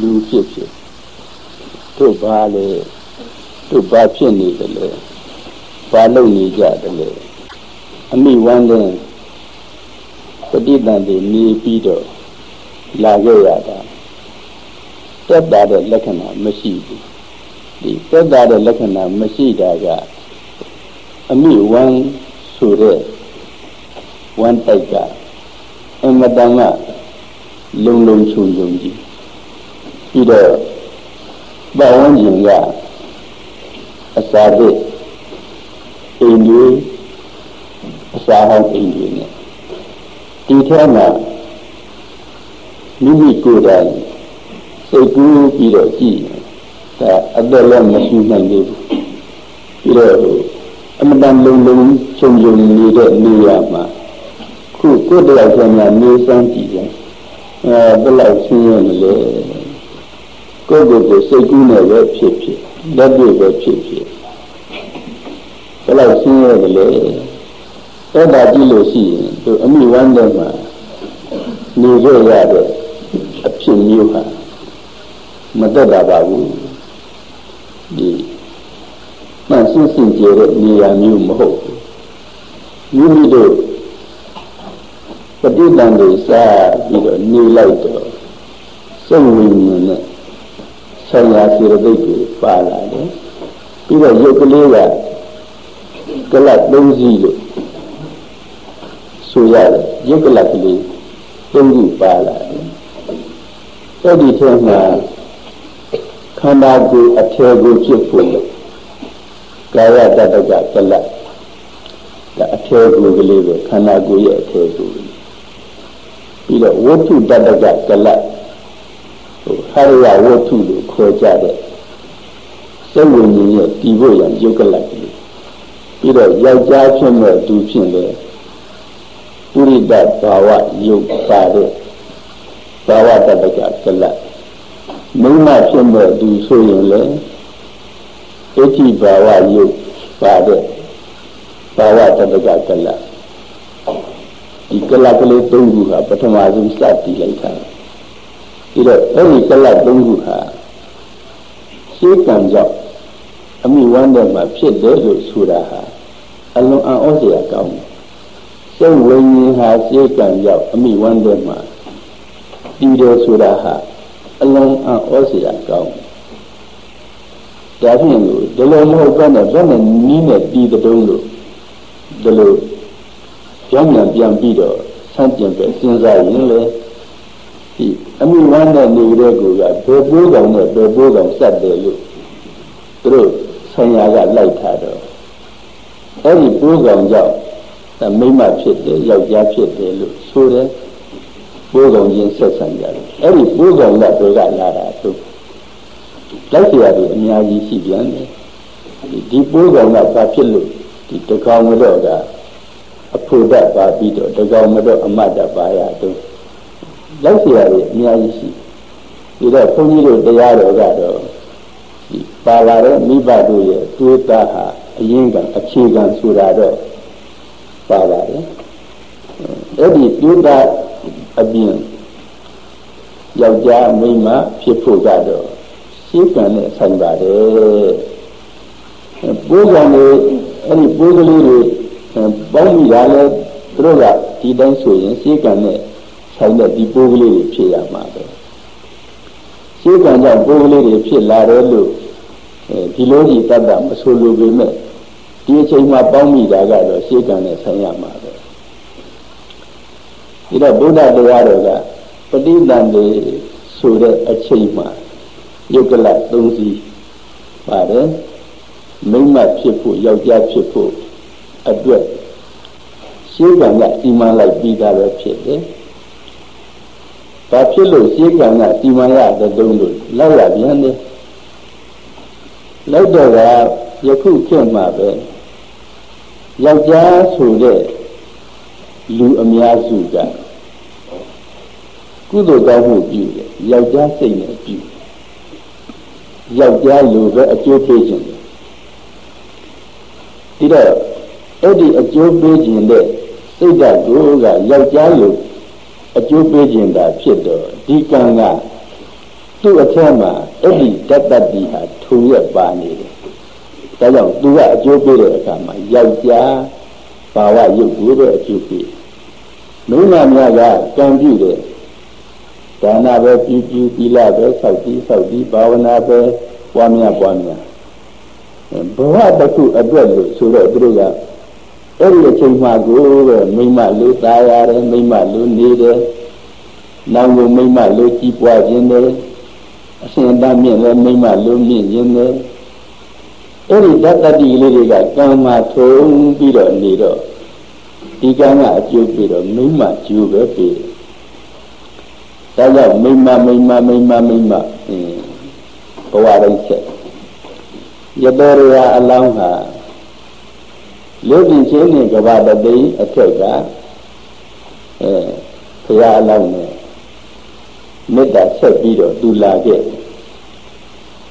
လူဖြစ်ဖြစ်တို့ဘာလဲတို့ဘာဖြစ်နေတယ်လဲဘာလုပ်နေကြတယ်လဲအမိဝမ်းတဲ့ပဋိသန္ဓေနေပြီးတော့လာခဲ့ရတာတက်တာတဲ့လက္ခဏာမရှိဘူးဒီတက်တာတဲ့လက္ခဏာမရှိတာကအမိဝမ်းဆိုတဲ့ဝမ်းတိုက်ကအမတန်ကလုံလုံချုံချုံကြီး ပြီးတော့ပတ်ဝန်းကျင်ကအစာရစ်အိမ်တွေအစာဟောင်းအိမ်တွေနဲ့ဒီထဲမှာမိမိကိုယ်တိုင်စိတ်ကူးပြီးတော့ကြည့်ဒါအသက်လည်းမရှိနိုင်သေးဘူးပြီးတော့အမတန်လုံလုံချုံချုံနေတဲ့နေရာမှာခုကိုယ်တရားဆံများနေစမ်းကြည့်ရင်အဲဘယ်လောက်ဆင်းရဲမလဲ ကိုယ်ကိုယ်ကိုစိတ်ကူးနဲ့ပဲဖြစ်ဖြစ်လက်တွေ့ပဲဖြစ်ဖြစ်ဘယ်လောက်ဆင်းရဲမလဲအဲ့ဒါကြည့်လို့ရှိရင်သူအမိဝမ်းထဲမှာနေရရတဲ့အဖြစ်မျိုးဟာမတက်တာပါဘူးဒီမှန်ဆင်းဆင်းကြတဲ့နေရာမျိုးမဟုတ်ဘူးမိမိတို့ပဋိသန္ဓေစားပြီးတော့နေလိုက်တော့စိတ်ဝိညာဉ်နဲ့ ဆရာစေတသိက်ကိုပါလာတယ်ပြီးတော့ရုပ်ကလေးကကလတ်သုံးစီးလို့ဆိုရတယ်ရုပ်ကလတ်ကလေးသုံးခုပါလာတယ်အဲ့ဒီထဲမှာခန္ဓာကိုယ်အထေကိုဖြစ်ဖို့ကာယတတ္တကကလတ်ဒါအထေကိုယ်ကလေးပဲခန္ဓာကိုယ်ရဲ့အထေကိုယ်ပြီးတော့ဝတ္ထုတတ္တကကလတ်ဟိုဟာရယဝတ္ထုလို့ ခေါ်ကြတဲ့စိတ်ဝိညာဉ်ရဲ့တည်ဖို့ရန်ယုတ်ကလတ်ကလေးပြီးတော့ယောက်ျားဖြစ်မဲ့သူဖြစ်လေပုရိသဘာဝယုတ်ပါတဲ့ဘာဝတတ္တကကလတ်မိမဖြစ်မဲ့သူဆိုရင်လေအဋ္ဌိဘာဝယုတ်ပါတဲ့ဘာဝတတ္တကကလတ်ဒီကလတ်ကလေး၃ခုဟာပထမဆုံးစတည်လိုက်တာပြီးတော့အဲ့ဒီကလတ်၃ခုဟာ ရှင်းကံကြောင့်အမိဝမ်းထဲမှာဖြစ်တယ်လို့ဆိုတာဟာအလွန်အံ့ဩစရာကောင်းတယ်စိတ်ဝိညာဉ်ဟာရှင်းကံကြောင့်အမိဝမ်းထဲမှာပြီးတယ်ဆိုတာဟာအလွန်အံ့ဩစရာကောင်းတယ်ဒါဖြင့်လို့ဒီလိုမဟုတ်ဘဲနဲ့ဘယ်နဲ့နီးနဲ့တီးတဲ့တုံးလို့ဒီလိုကြောင်းပြန်ပြန်ပြီးတော့ဆန့်ကျင်ပဲစဉ်းစားရင်လေ ဒီအမှုဝမ်းတဲ့နေတဲ့ကိုကဘယ်ပိုးကောင်နဲ့ဘယ်ပိုးကောင်စက်တယ်လို့သူတို့ဆံရကလိုက်ထားတော့အဲ့ဒီပိုးကောင်ကြောင့်မိမဖြစ်တယ်ယောက်ျားဖြစ်တယ်လို့ဆိုတယ်ပိုးကောင်ချင်းဆက်ဆံကြတယ်အဲ့ဒီပိုးကောင်ကဘယ်ကလာတာသူလိုက်ကြရတယ်အများကြီးရှိပြန်တယ်ဒီပိုးကောင်ကဘာဖြစ်လို့ဒီတကောင်တော့ကအဖို့တတ်ပါပြီးတော့တကောင်မတော့အမတ်တပါရတော့ လောက်เสียရတယ်အများကြီးရှိပြီးတော့ဘုန်းကြီးတို့တရားတော်ကတော့ဒီပါလာတဲ့မိဘတို့ရဲ့တွေးတာဟာအရင်ကအခြေခံဆိုတာတော့ပါပါတယ်အဲ့ဒီတွေးတာအပြင်ယောက်ျားမိန်းမဖြစ်ဖို့ကတော့ရှင်းကံနဲ့ဆိုင်ပါတယ်ပိုးကံတွေအဲ့ဒီပိုးကလေးတွေပေါင်းမိတာလဲသူတို့ကဒီတိုင်းဆိုရင်ရှင်းကံနဲ့ ဆိုင်တဲ့ဒီပိုးကလေးတွေဖြစ်ရမှာပဲရှင်းကံကြောင့်ပိုးကလေးတွေဖြစ်လာတယ်လို့ဒီလိုကြီးတတ်တာမဆိုလိုပေမဲ့ဒီအချိန်မှာပေါင်းမိတာကတော့ရှင်းကံနဲ့ဆိုင်ရမှာပဲဒီတော့ဗုဒ္ဓတရားတော်ကပဋိသန္ဓေဆိုတဲ့အချိန်မှာယုတ်ကလသုံးစီပါတယ်မိမ့်မဖြစ်ဖို့ယောက်ျားဖြစ်ဖို့အတွက်ရှင်းကံကစီမံလိုက်ပြီးသားပဲဖြစ်တယ်။ ဘာဖြစ်လို့ရှင်းကံကစီမံရတဲ့တုံးလို့လောက်ရပြန်တယ်။လောက်တော့ကယခုခေတ်မှာပဲယောက်ျားဆိုတဲ့လူအများစုကကုသိုလ်ကောင်းမှုပြုတယ်ယောက်ျားစိတ်နဲ့ပြုယောက်ျားလူပဲအကျိုးပေးခြင်းတယ်ဒီတော့အဲ့ဒီအကျိုးပေးခြင်းတဲ့စိတ်ဓာတ်ကိုကယောက်ျားလူ အကျိုးပေးခြင်းတာဖြစ်တော့ဒီကံကသူ့အထက်မှာအဲ့ဒီတတ္တတိဟာထုံရက်ပါနေတယ်ဒါကြောင့်သူကအကျိုးပေးတဲ့အခါမှာယောက်ျားဘာဝရုပ်ကိုပဲအကျိုးပေးမိန်းမများကကံပြုတယ်ဒါနပဲပြုပြုသီလပဲဆောက်တည်ဆောက်တည်ဘာဝနာပဲပွားများပွားများဘဝတစ်ခုအတွက်လို့ဆိုတော့သူတို့က အဲ့ဒီအချိန်မှကိုပဲမိမလူသားရတယ်မိမလူနေတယ်နောင်ကိုမိမလူကြီးပွားခြင်းတယ်အရှင်တမ်းမြင့်လည်းမိမလူမြင့်ခြင်းတယ်အဲ့ဒီတတ္တိလေးတွေကကံမှာထုံပြီးတော့နေတော့ဒီကံကအကျိုးပြီးတော့မိမကျိုးပဲပြီးဒါကြောင့်မိမမိမမိမမိမအင်းဘဝတိုင်းဆက်ရတော်ရအလောင်းဟာ လူပြင်ချင်းနဲ့ကဘာတသိအထက်ကအဲဘုရားအလောင်းနဲ့မေတ္တာဆက်ပြီးတော့သူလာခဲ့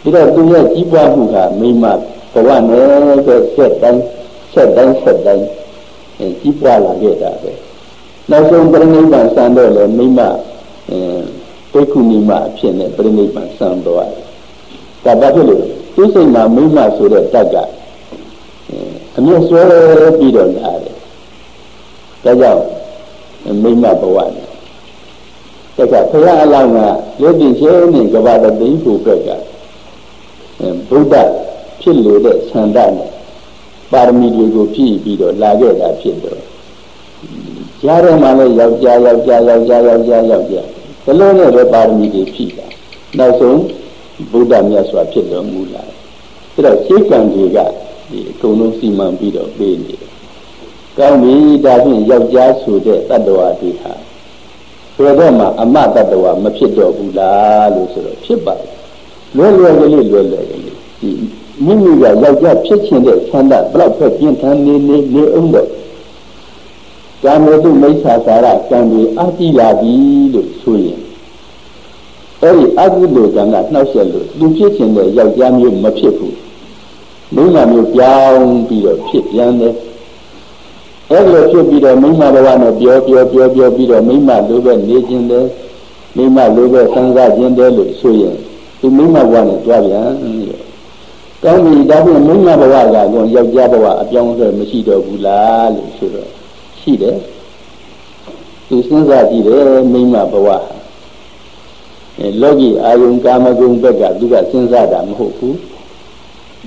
ပြီးတော့သူရဲ့ကြီးပွားမှုကမိမဘဝနဲ့ဆိုဆက်တိုင်းဆက်တိုင်းဆက်တိုင်းအဲကြီးပွားလာခဲ့တာပဲနောက်ဆုံးပြိဋိဘံစံတော့လေမိမအဲဒိက္ခုနိမအဖြစ်နဲ့ပြိဋိဘံစံတော့ဒါဘာဖြစ်လို့သူစိတ်မှာမိမဆိုတဲ့တတ်က အမြတ်ဆွဲပြီးတော့လာတယ်ဒါကြောင့်မိမဘဝနဲ့တက်ကဘုရားအလောင်းကရုပ်တင်ချင်းနဲ့ကဘာတသိဖို့အတွက်ကဗုဒ္ဓဖြစ်လို့တဲ့ဆန္ဒနဲ့ပါရမီတွေကိုဖြည့်ပြီးတော့လာခဲ့တာဖြစ်တော့ကြားထဲမှာလည်းယောက်ျားယောက်ျားယောက်ျားယောက်ျားယောက်ျားဘလုံးနဲ့ပဲပါရမီတွေဖြည့်တာနောက်ဆုံးဗုဒ္ဓမြတ်စွာဖြစ်တော်မူလာတယ်ဒါတော့ရှေးကံတွေက ဒီအကုန်လုံးစီမံပြီးတော့ပေးနေတယ်ကောင်းပြီဒါဖြင့်ယောက်ျားဆိုတဲ့တ attva တွေဟာဘယ်တော့မှအမတ attva မဖြစ်တော့ဘူးလားလို့ဆိုတော့ဖြစ်ပါတယ်လွယ်လွယ်ကလေးလွယ်လွယ်ကလေးဒီမိမိကယောက်ျားဖြစ်ခြင်းတဲ့ဆန္ဒဘလောက်ပဲပြင်းထန်နေနေနေအောင်တော့ကာမတုမိစ္ဆာစာရကံတွေအတိလာပြီလို့ဆိုရင်အဲ့ဒီအကုသိုလ်ကံကနှောက်ယှက်လို့သူဖြစ်ခြင်းတဲ့ယောက်ျားမျိုးမဖြစ်ဘူး မိမမျိုးပြောင်းပြီးတော့ဖြစ်ပြန်တယ်အဲ့လိုဖြစ်ပြီးတော့မိမဘဝနဲ့ပြောပြောပြောပြောပြီးတော့မိမလိုပဲနေခြင်းတယ်မိမလိုပဲစံစားခြင်းတယ်လို့ဆိုရင်ဒီမိမဘဝနဲ့ကြွားပြန်လို့ကောင်းပြီဒါဖြင့်မိမဘဝကတော့ယောက်ျားဘဝအပြောင်းအလဲမရှိတော့ဘူးလားလို့ဆိုတော့ရှိတယ်သူစဉ်းစားကြည့်တယ်မိမဘဝအဲလောကီအာယုံကာမဂုဏ်ဘက်ကသူကစဉ်းစားတာမဟုတ်ဘူး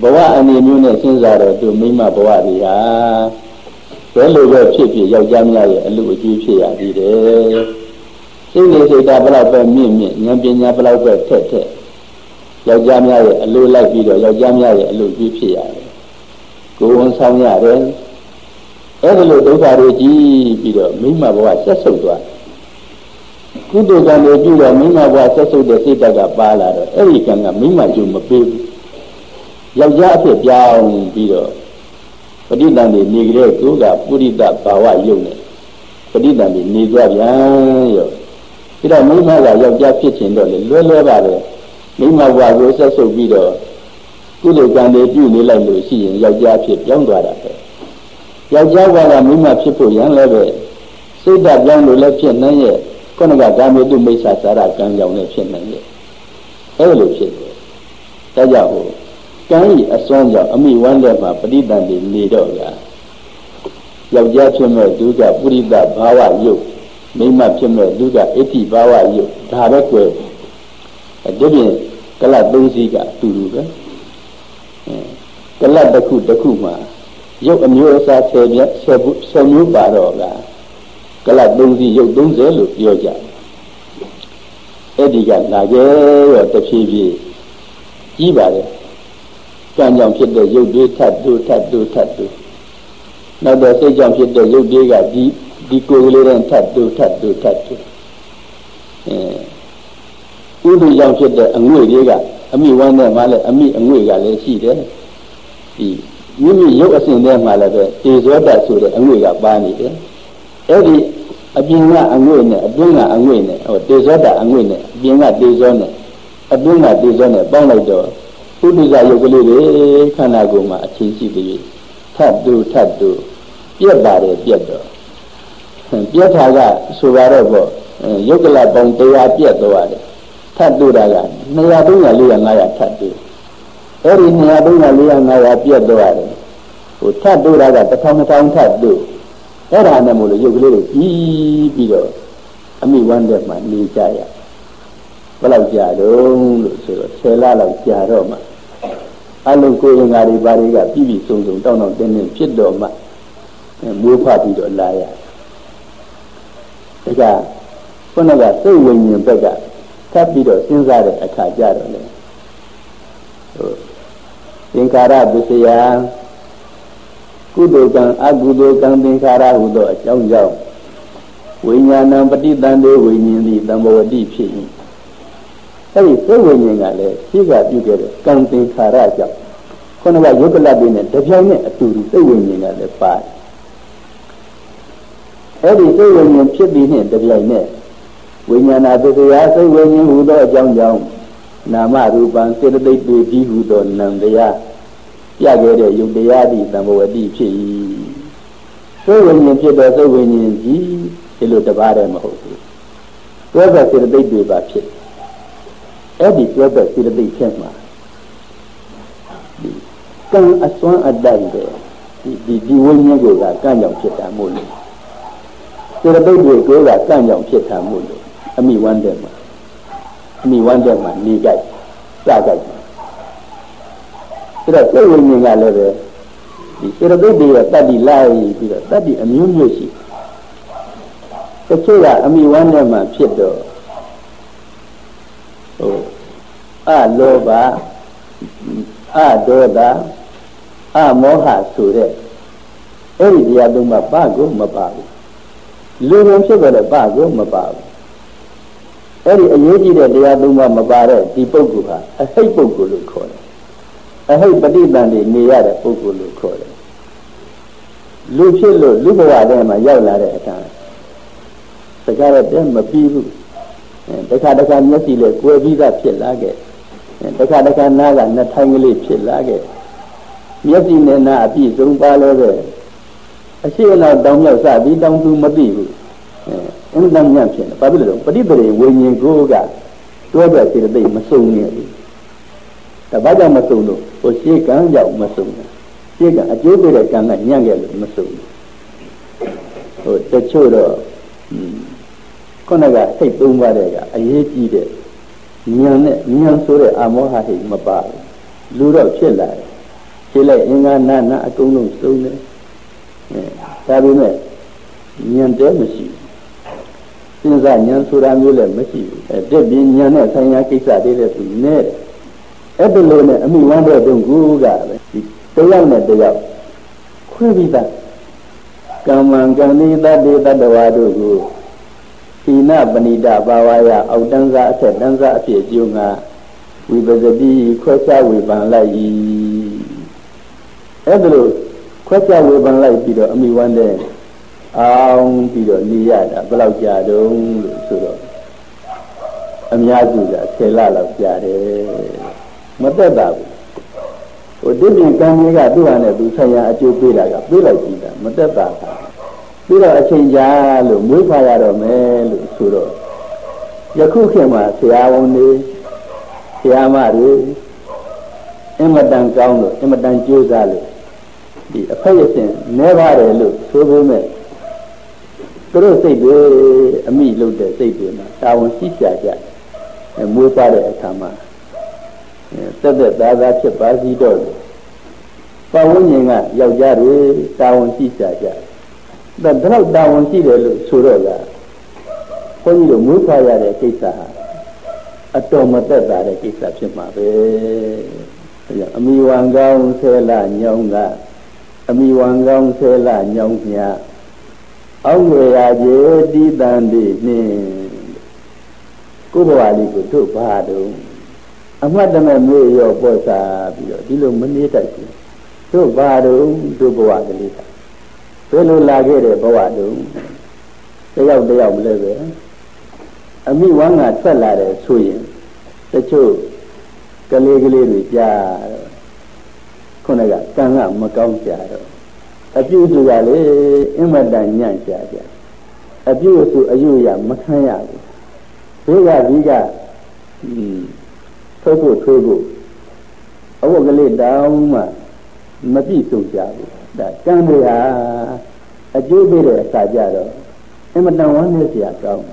ဘဝအနေမျိုးနဲ့စဉ်းစားတော့သူမိမဘဝတွေဟာဘယ်လိုပဲဖြစ်ဖြစ်ယောက်ျားများရဲ့အလူအကျိုးဖြစ်ရသေးတယ်စိတ်နေစိတ်ဓာတ်ဘလောက်ပဲမြင့်မြင့်ဉာဏ်ပညာဘလောက်ပဲထက်ထက်ယောက်ျားများရဲ့အလိုလိုက်ပြီးတော့ယောက်ျားများရဲ့အလိုကြီးဖြစ်ရတယ်ကိုယ်ဝန်ဆောင်ရတယ်အဲ့ဒါလိုဒုက္ခတွေကြီးပြီးတော့မိမဘဝဆက်ဆုပ်သွားကုသိုလ်ကံတွေပြုတော့မိမဘဝဆက်ဆုပ်တဲ့စိတ်ဓာတ်ကပါလာတော့အဲ့ဒီကံကမိမကျုံမပေးဘူး ယောက်ျားအဖြစ်ပြောင်းပြီးတော့ပဋိသန္ဓေနေကြတဲ့ကိုကပုရိသဘာဝယုံနဲ့ပဋိသန္ဓေနေသွားပြန်ရောပြီးတော့မိမကယောက်ျားဖြစ်ခြင်းတော့လေလွယ်လွယ်ပါပဲမိမဘဝကိုဆက်ဆုပ်ပြီးတော့ကုသိုလ်ကံတွေပြုနေလိုက်လို့ရှိရင်ယောက်ျားဖြစ်ပြောင်းသွားတာပဲယောက်ျားဘဝကမိမဖြစ်ဖို့ရန်လည်းပဲစိတ်ဓာတ်ပြောင်းလို့လည်းဖြစ်နိုင်ရဲ့ခုနကကာမေတုမိစ္ဆာစာရကံကြောင့်လည်းဖြစ်နိုင်ရဲ့အဲလိုဖြစ်တယ်ဒါကြောင့် ကံဤအစွမ်းကြောင့်အမိဝမ်းတဲ့မှာပဋိသန္ဓေနေတော့ကယောက်ျားဖြစ်မဲ့သူကပုရိသဘာဝယုတ်မိန်းမဖြစ်မဲ့သူကအဋ္ဌိဘာဝယုတ်ဒါပဲကွယ်ဒီပြင်ကလတ်သုံးစီးကအတူတူပဲကလတ်တစ်ခုတစ်ခုမှာရုပ်အမျိုးအစား10ပြ10 10မျိုးပါတော့ကကလတ်သုံးစီးရုပ်30လို့ပြောကြတယ်အဲ့ဒီကလာကြရောတဖြည်းဖြည်းကြီးပါတယ် ကံကြောင့်ဖြစ်တဲ့ရုပ်တွေထပ်တူထပ်တူထပ်တူနောက်တော့စိတ်ကြောင့်ဖြစ်တဲ့ရုပ်တွေကဒီဒီကိုယ်ကလေးနဲ့ထပ်တူထပ်တူထပ်တူအဲဥဒုကြောင့်ဖြစ်တဲ့အငွေ့တွေကအမိဝမ်းနဲ့မှလည်းအမိအငွေ့ကလည်းရှိတယ်ဒီမိမိရုပ်အစဉ်ထဲမှာလည်းပဲတေဇောတဆိုတဲ့အငွေ့ကပါနေတယ်အဲ့ဒီအပြင်ကအငွေ့နဲ့အတွင်းကအငွေ့နဲ့ဟိုတေဇောတအငွေ့နဲ့အပြင်ကတေဇောနဲ့အတွင်းကတေဇောနဲ့ပေါင်းလိုက်တော့ ဥဒ္ဒဇယုတ်ကလေးတွေခန္ဓာကိုယ်မှာအချင်းရှိသေးထပ်တူထပ်တူပြက်ပါတယ်ပြက်တော့ပြက်တာကဆိုပါတော့ပေါ့ယုတ်ကလပေါင်းတရားပြက်သွားတယ်ထပ်တူတာက200 300 400 500ထပ်တူအဲ့ဒီ200 300 400 500ပြတ်သွားတယ်ဟိုထပ်တူတာက1000 2000ထပ်တူအဲ့ဒါနဲ့မို့လို့ရုပ်ကလေးတွေပြီးပြီးတော့အမိဝမ်းတဲ့မှာနေကြရ ဘယ်လောက်ကြာတော့လို့ဆိုတော့10လလောက်ကြာတော့မှအလုံးကိုယ်ရင်္ဂါတွေဘာတွေကပြီးပြီးစုံစုံတောင်းတောင်းတင်းတင်းဖြစ်တော့မှမွေးဖွားပြီးတော့လာရဒါကခုနကစိတ်ဝိညာဉ်ဘက်ကထပ်ပြီးတော့စဉ်းစားတဲ့အခါကြတော့လေဟိုသင်္ခါရပစ္စယကုသိုလ်ကံအကုသိုလ်ကံသင်္ခါရဟုသောအကြောင်းကြောင့်ဝိညာဏပฏิတန်တေဝိညာဉ်သည်တမ္ပဝတိဖြစ်၏ အဲဒီစိတ်ဝိညာဉ်ကလည်းရှိကပြုခဲ့တဲ့ကံသင်္ခါရကြောင့်ခုနကယုတ်ကလတ်တွေနဲ့တပြိုင်နက်အတူတူစိတ်ဝိညာဉ်ကလည်းပါတယ်အဲ့ဒီစိတ်ဝိညာဉ်ဖြစ်ပြီးနှင့်တပြိုင်နက်ဝိညာဏသစ္စရာစိတ်ဝိညာဉ်ဟူသောအကြောင်းကြောင့်နာမရူပံစေတသိက်တွေဒီဟူသောနံတရားပြခဲ့တဲ့ယုတ်တရားသည်သံဘဝတိဖြစ်၏စိတ်ဝိညာဉ်ဖြစ်သောစိတ်ဝိညာဉ်ကြီးဒီလိုတပါးတည်းမဟုတ်ဘူးတွဲဘက်စေတသိက်တွေပါဖြစ် အဲ့ဒီတွဲဘက်စေတသိက်ဖြစ်မှာကံအစွမ်းအတိုက်တဲ့ဒီဒီဝိညာဉ်ကိုကကံကြောင့်ဖြစ်တာမို့လို့စေတသိက်တွေကိုကကံကြောင့်ဖြစ်တာမို့လို့အမိဝမ်းတဲ့မှာအမိဝမ်းတဲ့မှာနေကြိုက်စကြိုက်အဲ့တော့စိတ်ဝိညာဉ်ကလည်းပဲဒီစေတသိက်တွေရဲ့တတ္တိလိုက်ပြီးတော့တတ္တိအမျိုးမျိုးရှိတချို့ကအမိဝမ်းတဲ့မှာဖြစ်တော့ဟို အလောဘအဒေါသအမောဟဆိုတဲ့အဲ့ဒီတရားသုံးပါးဘာကိုမပါဘူးလူဝင်ဖြစ်ကြတဲ့ဘာကိုမပါဘူးအဲ့ဒီအရေးကြီးတဲ့တရားသုံးပါးမပါတဲ့ဒီပုဂ္ဂိုလ်ဟာအဟိတ်ပုဂ္ဂိုလ်လို့ခေါ်တယ်အဟိတ်ပဋိသန္ဓေနေရတဲ့ပုဂ္ဂိုလ်လို့ခေါ်တယ်လူဖြစ်လို့လူဘဝထဲမှာရောက်လာတဲ့အခါစကားတော့တဲမပြီးဘူးတခါတခါမျက်စိနဲ့ကွယ်ပြီးသားဖြစ်လာခဲ့ တခါတခါနားကနှစ်ထိုင်းကလေးဖြစ်လာခဲ့မျက်စိနဲ့နားအပြည့်စုံပါလို့ပဲအရှိအနောက်တောင်းမြောက်စပြီးတောင်းသူမသိဘူးအင်းတမ်းညံ့ဖြစ်တယ်ဘာဖြစ်လို့လဲပဋိပရိဝိညာဉ်ကိုကတွဲတွဲစေတသိက်မစုံနေဘူးဒါဘာကြောင့်မစုံလို့ဟိုရှေးကံကြောင့်မစုံဘူးရှေးကအကျိုးပေးတဲ့ကံကညံ့ခဲ့လို့မစုံဘူးဟိုတချို့တော့ခုနကစိတ်သုံးပါးတဲ့ကအရေးကြီးတဲ့ ဉာဏ်နဲ့ဉာဏ်ဆိုတဲ့အမောဟဟိမပါဘူးလူတော့ဖြစ်လာတယ်ဖြစ်လိုက်အင်္ဂါနာနာအကုန်လုံးစုံတယ်အဲဒါပေမဲ့ဉာဏ်တဲမရှိဘူးစဉ်းစားဉာဏ်ဆိုတာမျိုးလည်းမရှိဘူးအဲတက်ပြီးဉာဏ်နဲ့ဆိုင်ရာကိစ္စတွေလည်းသူနဲ့အဲ့ဒီလိုနဲ့အမိဝမ်းတဲ့တုန်းကူကပဲဒီတယောက်နဲ့တယောက်ခွဲပြီးသားကမ္မံကံဒီတတ္တေတတ္တဝါတို့ကို သီနပဏိတဘာဝယအောက်တန်းစားအထက်တန်းစားအဖြစ်ကျုံငါဝိပဇတိခွဲခြားဝေဖန်လိုက်၏အဲ့ဒါလို့ခွဲခြားဝေဖန်လိုက်ပြီးတော့အမိဝမ်းတဲ့အောင်ပြီးတော့နေရတာဘယ်လောက်ကြာတုံးလို့ဆိုတော့အများစုက10လလောက်ကြာတယ်မသက်တာဘူးဟိုဒီပြင်ကံကြီးကသူ့ဟာနဲ့သူဆက်ရအကျိုးပေးတာကပေးလိုက်ကြည့်တာမသက်တာ ပြီးတော့အချိန်ကြာလို့မွေးဖာရတော့မယ်လို့ဆိုတော့ယခုခေတ်မှာဆရာဝန်တွေဆရာမတွေအင်မတန်ကောင်းလို့အင်မတန်ကြိုးစားလို့ဒီအဖက်ရစဉ်နဲပါတယ်လို့ဆိုပေမဲ့သူတို့စိတ်တွေအမိလုပ်တဲ့စိတ်တွေမှာတာဝန်ရှိကြကြမွေးပါတဲ့အခါမှာသက်သက်သားသားဖြစ်ပါစီတော့ပတ်ဝန်းကျင်ကယောက်ျားတွေတာဝန်ရှိကြကြ ဒါတော့တာဝန်ရှိတယ်လို့ဆိုတော့ကဘုန်းကြီးတို့မွေးဖွားရတဲ့ကိစ္စဟာအတော်မသက်သာတဲ့ကိစ္စဖြစ်မှာပဲဒါကြောင့်အမိဝံကောင်းဆဲလာညောင်းကအမိဝံကောင်းဆဲလာညောင်းမြအောင်းွယ်ရာကျေတိတန်တိနှင်းကိုယ်ဘဝလေးကိုတို့ဘာတော့အမှတ်တမဲ့မေ့ရောပေါ်စားပြီးတော့ဒီလိုမနေတတ်ဘူးတို့ဘာတော့တို့ဘဝကလေးက ဘယ်လိုလာခဲ့တဲ့ဘဝတုန်းတယောက်တယောက်မလဲပဲအမိဝမ်းကထွက်လာတယ်ဆိုရင်တချို့ကလေးကလေးတွေကြားတော့ခုနကကံကမကောင်းကြတော့အပြုစုကလေအင်မတန်ညံ့ကြကြအပြုစုအယုရမခံရဘူးဘေးကဒီကထုတ်ဖို့ထိုးဖို့အဝတ်ကလေးတောင်းမှမပြည့်စုံကြဘူး ဒါကံတွေဟာအကျိုးပေးတဲ့အစာကြတော့အမတန်ဝမ်းနေစရာကောင်း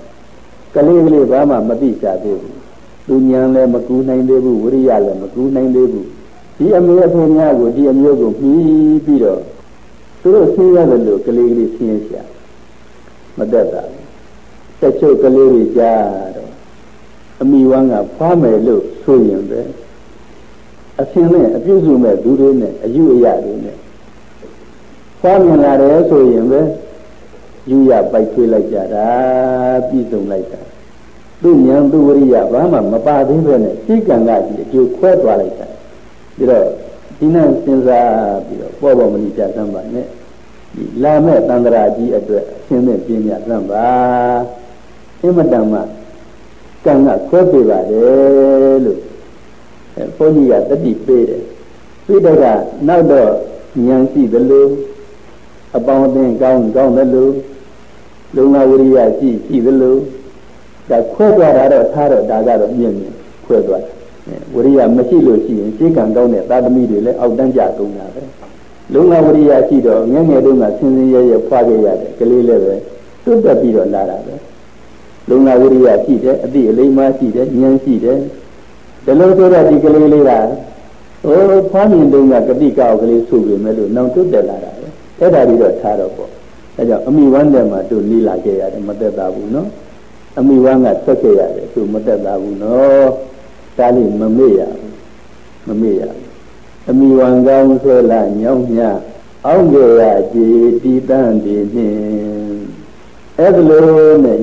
ကလေးကလေးဘာမှမပြည့်ကြသေးဘူးသူဉာဏ်လည်းမကူနိုင်သေးဘူးဝိရိယလည်းမကူနိုင်သေးဘူးဒီအမေအဖေများကိုဒီအမျိုးကိုမှီးပြီးတော့သူတို့ဆင်းရတယ်လို့ကလေးကလေးဆင်းရရှာမတက်တာတက်ချုပ်ကလေးတွေကြားတော့အမိဝမ်းကဖွားမယ်လို့ဆိုရင်ပဲအဆင်းနဲ့အပြုစုမဲ့သူတွေနဲ့အယူအယတွေနဲ့ ဖွားမြင်လာတယ်ဆိုရင်ပဲယူရပိုက်ထွေးလိုက်ကြတာပြည်စုံလိုက်တာသူဉာဏ်သူဝရိယဘာမှမပါသေးပဲနဲ့စိကံကကြီးအကျိုးခွဲသွားလိုက်တာပြီးတော့ဒီနဲ့စဉ်းစားပြီးတော့ပေါ်ပေါ်မဏိပြသမ်းပါနဲ့ဒီလာမဲ့တန္တရာကြီးအတွက်အရှင်းနဲ့ပြင်းပြသမ်းပါအင်မတန်မှကံကခွဲပေးပါတယ်လို့အဲဘုန်းကြီးကတတိပေးတယ်ပြီးတော့ကနောက်တော့ဉာဏ်ရှိသလို အပေါင်းအသင်းကောင်းကောင်းသလိုလုံငါဝရိယရှိရှိသလိုဒါခွဲသွားတာတော့ထားတော့ဒါကတော့မြင့်မြင့်ခွဲသွားတယ်ဝရိယမရှိလို့ရှိရင်ရှင်းကံကောင်းတဲ့သာသမီတွေလည်းအောက်တန်းကြကုန်တာပဲလုံငါဝရိယရှိတော့ငယ်ငယ်တုန်းကဆင်းဆင်းရဲရဲဖွာခဲ့ရတယ်ကလေးလည်းပဲတွတ်တက်ပြီးတော့လာတာပဲလုံငါဝရိယရှိတယ်အတိအလိမ္မာရှိတယ်ဉာဏ်ရှိတယ်ဒီလိုဆိုတော့ဒီကလေးလေးကဟိုဖွားမြင်တုန်းကကတိကောက်ကလေးဆိုပေမဲ့လို့နောင်တွတ်တက်လာတာပဲ အဲ့ဒါပြီးတော့ထားတော့ပေါ့အဲကြောင့်အမိဝမ်းတယ်မှာတို့နေလာခဲ့ရတယ်မသက်သာဘူးနော်အမိဝမ်းကဆက်ခဲ့ရတယ်သူမသက်သာဘူးနော်ဒါလေးမမေ့ရဘူးမမေ့ရဘူးအမိဝံကောင်းဆွဲလာညောင်းညအောင်းကြရကြည်တီးတန်းဒီနှင်းအဲ့ဒါလိုနဲ့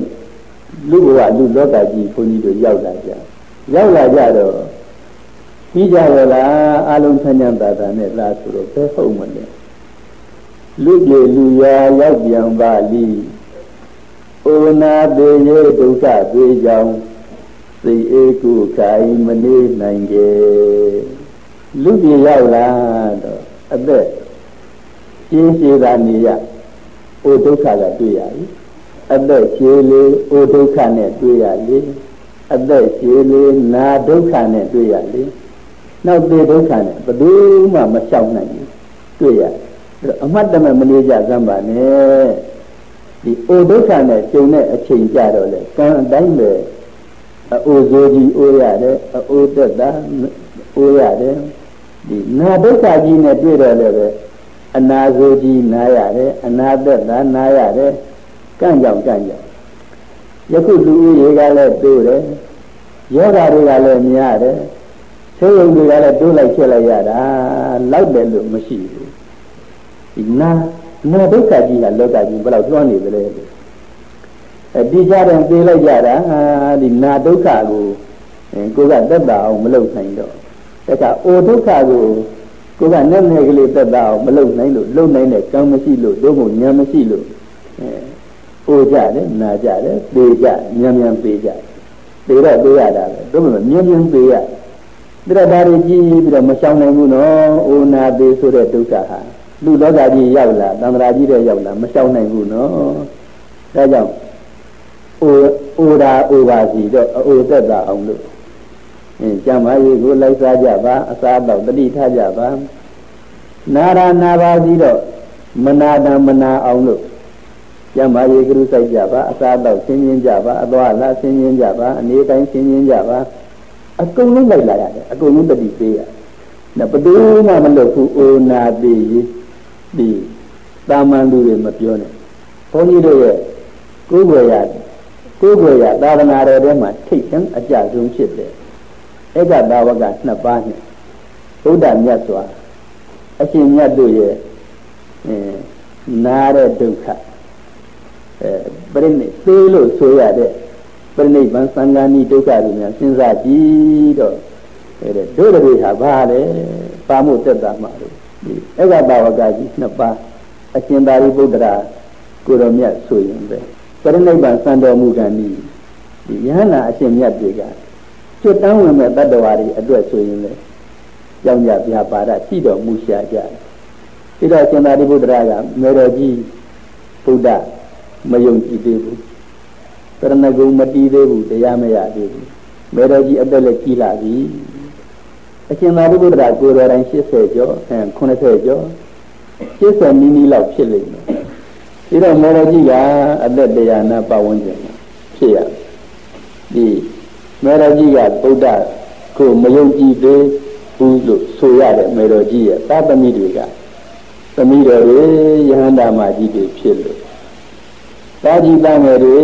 လူဘဝလူလောကကြီးဘုန်းကြီးတို့ရောက်လာကြရောက်လာကြတော့ပြီးကြရလားအလုံးဆန်းချမ်းသာသာနဲ့လားဆိုတော့ဘယ်ဟုတ်မလဲ လူပြေလူရာရောက်ပြန်ပါလိဩနာတေရေဒုက္ခသေးကြောင်းစိတ်အေးကုခိုင်မနေနိုင်ကြလူပြေရောက်လာတော့အသက်ရှင်းရှင်းသာနေရဩဒုက္ခကတွေ့ရပြီအသက်ရှည်လေးဩဒုက္ခနဲ့တွေ့ရလေအသက်ရှည်လေးနာဒုက္ခနဲ့တွေ့ရလေနောက်သေဒုက္ခနဲ့ဘယ်သူမှမလျှောက်နိုင်ဘူးတွေ့ရ အမှတ်တမဲ့မနေကြစမ်းပါနဲ့ဒီဩဒုက္ခနဲ့ကျုံတဲ့အချိန်ကြတော့လေကံအတိုင်းပဲအိုဇိုကြီးအိုးရတယ်အိုးတက်တာအိုးရတယ်ဒီနာဒုက္ခကြီးနဲ့တွေ့တော့လည်းပဲအနာဇိုကြီးနားရတယ်အနာသက်တာနားရတယ်ကန့်ကြောင်ကန့်ကြောင်ယခုလူဦးရေကလည်းတိုးတယ်ယောဂတွေကလည်းများတယ်ဆေးရုံတွေကလည်းတိုးလိုက်ချက်လိုက်ရတာလောက်တယ်လို့မရှိဘူး ဒီနာနာဒုက္ခကြီးကလောကကြီးဘယ်လောက်တွန်းနေသလဲအဲဒီကြတဲ့ပြေးလိုက်ကြတာဒီနာဒုက္ခကိုကိုကတက်တာအောင်မလုပ်နိုင်တော့တခါအိုဒုက္ခကိုကိုကနဲ့နဲ့ကလေးတက်တာအောင်မလုပ်နိုင်လို့လုံနိုင်တဲ့ကံမရှိလို့တို့မို့ဉာဏ်မရှိလို့အဲအိုကြတယ်နာကြတယ်သေကြဉာဏ်ဉာဏ်သေကြသေတော့သေရတာပဲတို့မို့ဉာဏ်ဉာဏ်သေရဒါတော့ဒါတွေကြည့်ပြီးတော့မရှောင်နိုင်ဘူးနော်အိုနာသေဆိုတဲ့ဒုက္ခဟာ လူလောကကြီးရောက်လာသံဃာကြီးတဲ့ရောက်လာမရှောင်နိုင်ဘူးနော်ဒါကြောင့်အိုအိုတာအိုပါစီတော့အိုသက်တာအောင်လို့အင်းကျမ်းမာရေးကိုလိုက်စားကြပါအစားတော့တတိထားကြပါနာရနာပါစီတော့မနာတမနာအောင်လို့ကျမ်းမာရေးကရုစိုက်ကြပါအစားတော့ဆင်းရဲကြပါအသွားလာဆင်းရဲကြပါအနေတိုင်းဆင်းရဲကြပါအကုန်လုံးလိုက်လာရတယ်အကုန်လုံးတတိပေးရနော်ဘယ်သူမှမလုပ်ဘူးအိုနာသေး ဒီတာမန်သူတွေမပြောနဲ့ဘုန်းကြီးတို့ရဲ့ကိုယ်ွယ်ရကိုယ်ွယ်ရသာသနာတော်ထဲမှာထိတ်တန်းအကြဆုံးဖြစ်တယ်ဧကတာဝကနှစ်ပါးနဲ့ဘုဒ္ဓမြတ်စွာအရှင်မြတ်တို့ရဲ့အဲနာတဲ့ဒုက္ခအဲပြိဋိသေးလို့ဆိုရတဲ့ပြိဋိဘံသံဃာနိဒုက္ခတွေများစဉ်းစားကြည့်တော့အဲတို့တွေဟာဘာလဲပါမှုတက်တာမှာလို့ ဒီဧကတာဝကကြီးနှစ်ပါးအရှင်သာရိပုတ္တရာကိုရောမြတ်ဆိုရင်ပဲပရိနိဗ္ဗာန်စံတော်မူကံဤဒီယဟနာအရှင်မြတ်တွေကကျွတ်တန်းဝင်မဲ့တတ္တဝါတွေအတွက်ဆိုရင်လေကြောင်းကြပြပါဒရှိတော်မူရှာကြတယ်ဒီတော့ရှင်သာရိပုတ္တရာကမေတော်ကြီးဘုဒ္ဓမယုံကြည်သေးဘူးပရဏဂုံမတီးသေးဘူးတရားမရသေးဘူးမေတော်ကြီးအသက်လည်းကြီးလာပြီ အရှင်သာရိပုတ္တရာကိုယ်တော်တိုင်း80ကျော်အဲ90ကျော်80နီးနီးလောက်ဖြစ်လိမ့်မယ်ဒီတော့မေတော်ကြီးကအသက်တရားနာပတ်ဝန်းကျင်ဖြစ်ရဒီမေတော်ကြီးကဗုဒ္ဓကိုမယုံကြည်သေးဘူးလို့ဆိုရတဲ့မေတော်ကြီးရဲ့သာသမီတွေကသမီးတော်တွေယဟန္တာမကြီးတွေဖြစ်လို့သာကြီးသားငယ်တွေ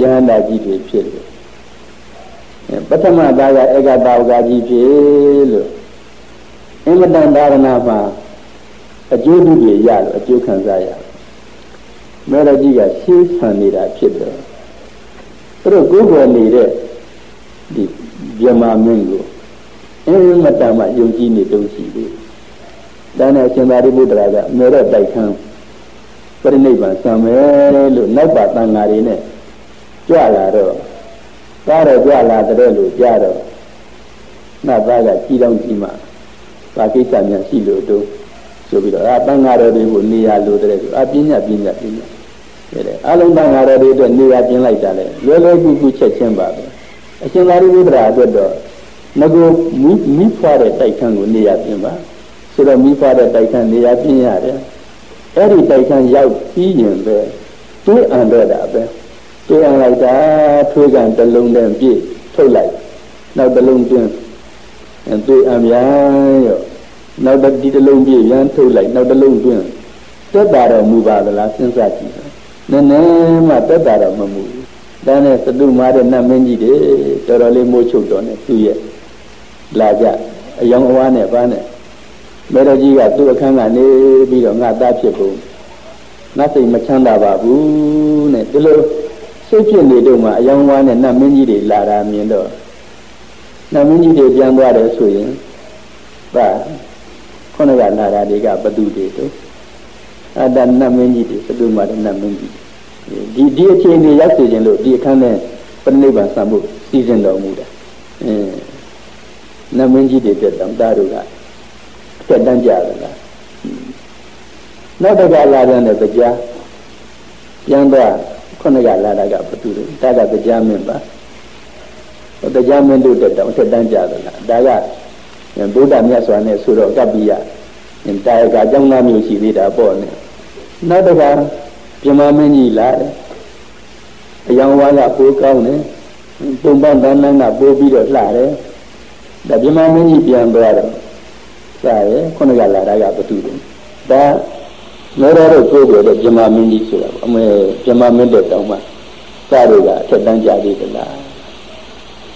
ယဟန္တာကြီးတွေဖြစ်လို့ ပထမသားကဧကတာဝကကြီးဖြစ်လို့အင်မတန်ဒါရဏမှာအကျိုးပြုရရလို့အကျိုးခံစားရမေရကြီးကရှင်းဆန်နေတာဖြစ်တယ်သူတို့ကိုယ်ပေါ်နေတဲ့ဒီမြမမင်းကိုအင်းမတန်မှယုံကြည်နေတုံးရှိတယ်ဒါနဲ့အရှင်သာရိပုတ္တရာကအမေတော့တိုက်ခန်းပရိနိဗ္ဗာန်ဆံမယ်လို့နောက်ပါတန်ဃာတွေနဲ့ကြွလာတော့ သားတော့ကြွလာတဲ့လို့ကြားတော့နတ်သားကကြီးတောင်းကြီးမှဘာကိစ္စများရှိလို့တို့ဆိုပြီးတော့အာတန်ဃာတော်တွေကိုနေရာလိုတဲ့ဆိုအပြင်းညပြင်းညပြင်းညတဲ့အာလုံးတန်ဃာတော်တွေအတွက်နေရာကျင်းလိုက်တာလေလွယ်လွယ်ကူကူချက်ချင်းပါပဲအရှင်သာရိပုတ္တရာအတွက်တော့ငကိုမိမိဖွာတဲ့တိုက်ခန်းကိုနေရာပြင်ပါဆိုတော့မိဖွာတဲ့တိုက်ခန်းနေရာပြင်ရတယ်အဲ့ဒီတိုက်ခန်းရောက်ပြီးရင်ပဲတွေးအံတော့တာပဲ တွေးအံလိုက်တာထွေးကန်တစ်လုံးနဲ့ပြည့်ထုတ်လိုက်နောက်တစ်လုံးတွင်းတွေးအံပြန်ရောနောက်ဒီတစ်လုံးပြည့်ပြန်ထုတ်လိုက်နောက်တစ်လုံးတွင်းတက်တာတော့မူပါသလားစဉ်းစားကြည့်နည်းနည်းမှတက်တာတော့မမူဘူးဒါနဲ့သတုမာတဲ့နတ်မင်းကြီးတွေတော်တော်လေးမိုးချုပ်တော်နဲ့သူ့ရဲ့လာကြအယောင်အဝါနဲ့ပါနဲ့မေတော်ကြီးကသူ့အခန်းကနေပြီးတော့ငါသားဖြစ်ဖို့ငါစိတ်မချမ်းသာပါဘူးနဲ့ဒီလို စိတ်ဖြစ်နေတော့မှအယောင်အဝါနဲ့နတ်မင်းကြီးတွေလာတာမြင်တော့နတ်မင်းကြီးတွေပြန်သွားတယ်ဆိုရင်ပါခုနကလာတာတွေကဘသူတွေတို့အတ္တနတ်မင်းကြီးတွေသတုမာတဲ့နတ်မင်းကြီးဒီဒီအခြေအနေရောက်စေခြင်းလို့ဒီအခန်းနဲ့ပြိဋိဘံစံဖို့စီစဉ်တော်မူတာအင်းနတ်မင်းကြီးတွေတက်တောင်သားတို့ကတက်တန်းကြတယ်လားနောက်တကလာတဲ့ကြားပြန်တော့ ခုနကလာတာကဘသူလဲဒါကတရားမင်းပါတရားမင်းတို့တက်တောင်တက်တန်းကြတယ်လားဒါကဗုဒ္ဓမြတ်စွာနဲ့ဆိုတော့ကပ္ပိယတာယကအကြောင်းသားမျိုးရှိသေးတာပေါ့နဲ့နောက်တကပြမမင်းကြီးလာတယ်အယောင်ဝါကပိုးကောင်းတယ်ပုံပန်းတန်းတန်းကပိုးပြီးတော့လှတယ်ဒါပြမမင်းကြီးပြန်သွားတော့စာရဲခုနကလာတာကဘသူလဲဒါ မေတော်တို့ကိုယ်ကိုယ်တဲ့ပြမမင်းကြီးဆိုတာအမေပြမမင်းတဲ့တောင်းမှစာတို့ကအထက်တန်းကြသေးသလား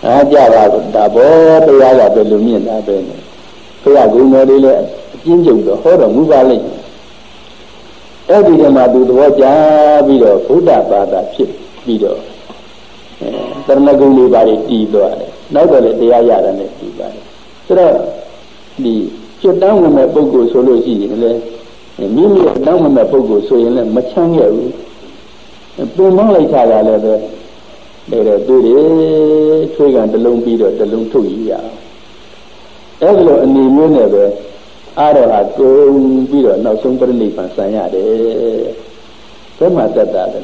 အားကြပါဒါဘောတရားကဘယ်လိုမြင်တာပဲနဲ့ဘုရားဂုဏ်တော်လေးလည်းအကျဉ်းချုပ်တော့ဟောတော်မူပါလိမ့်မယ်အဲ့ဒီတည်းမှာသူသဘောကျပြီးတော့ဘုဒ္ဓဘာသာဖြစ်ပြီးတော့အဲတရဏဂုံလေးပါးတည်သွားတယ်နောက်တော့လည်းတရားရတာနဲ့တည်ပါတယ်ဆိုတော့ဒီကျွတ်တန်းဝင်တဲ့ပုဂ္ဂိုလ်ဆိုလို့ရှိရင်လည်း မိမိရဲ့တောင်းဝင်တဲ့ပုဂ္ဂိုလ်ဆိုရင်လည်းမချမ်းခဲ့ဘူးပုံမောင်းလိုက်တာကလည်းပဲဒါတော့တွေ့တယ်ထွေးကတလုံးပြီးတော့တလုံးထုတ်ရရအောင်အဲ့ဒါလိုအနေမျိုးနဲ့ပဲအားတော့ဟာကုံပြီးတော့နောက်ဆုံးပြိဋိဘံဆံရတယ်ဘယ်မှာတက်တာလဲ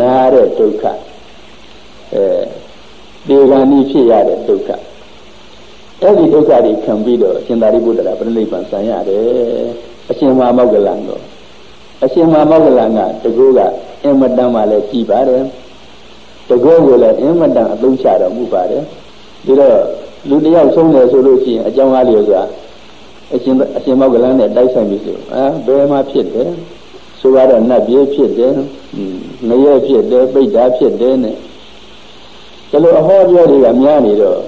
နာတဲ့ဒုက္ခအဲဒီကံဤဖြစ်ရတဲ့ဒုက္ခအဲ့ဒီဒုက္ခတွေခံပြီးတော့အရှင်သာရိပုတ္တရာပြိဋိဘံဆံရတယ် အရှင်မမောက္ကလံတော့အရှင်မမောက္ကလံကတကူကအင်မတန်မှလည်းကြည်ပါတယ်တကူကိုလည်းအင်မတန်အသုံးချတော်မူပါတယ်ဒီတော့လူတယောက်ဆုံးတယ်ဆိုလို့ရှိရင်အကြောင်းအားလျော်စွာအရှင်အရှင်မောက္ကလန်းနဲ့တိုက်ဆိုင်ပြီဆိုအာဘယ်မှာဖြစ်တယ်ဆိုတော့နတ်ပြေးဖြစ်တယ်ငရဲဖြစ်တယ်ပိဋ္ဌာဖြစ်တယ်နဲ့ဒါလိုအဟောပြောတွေကများနေတော့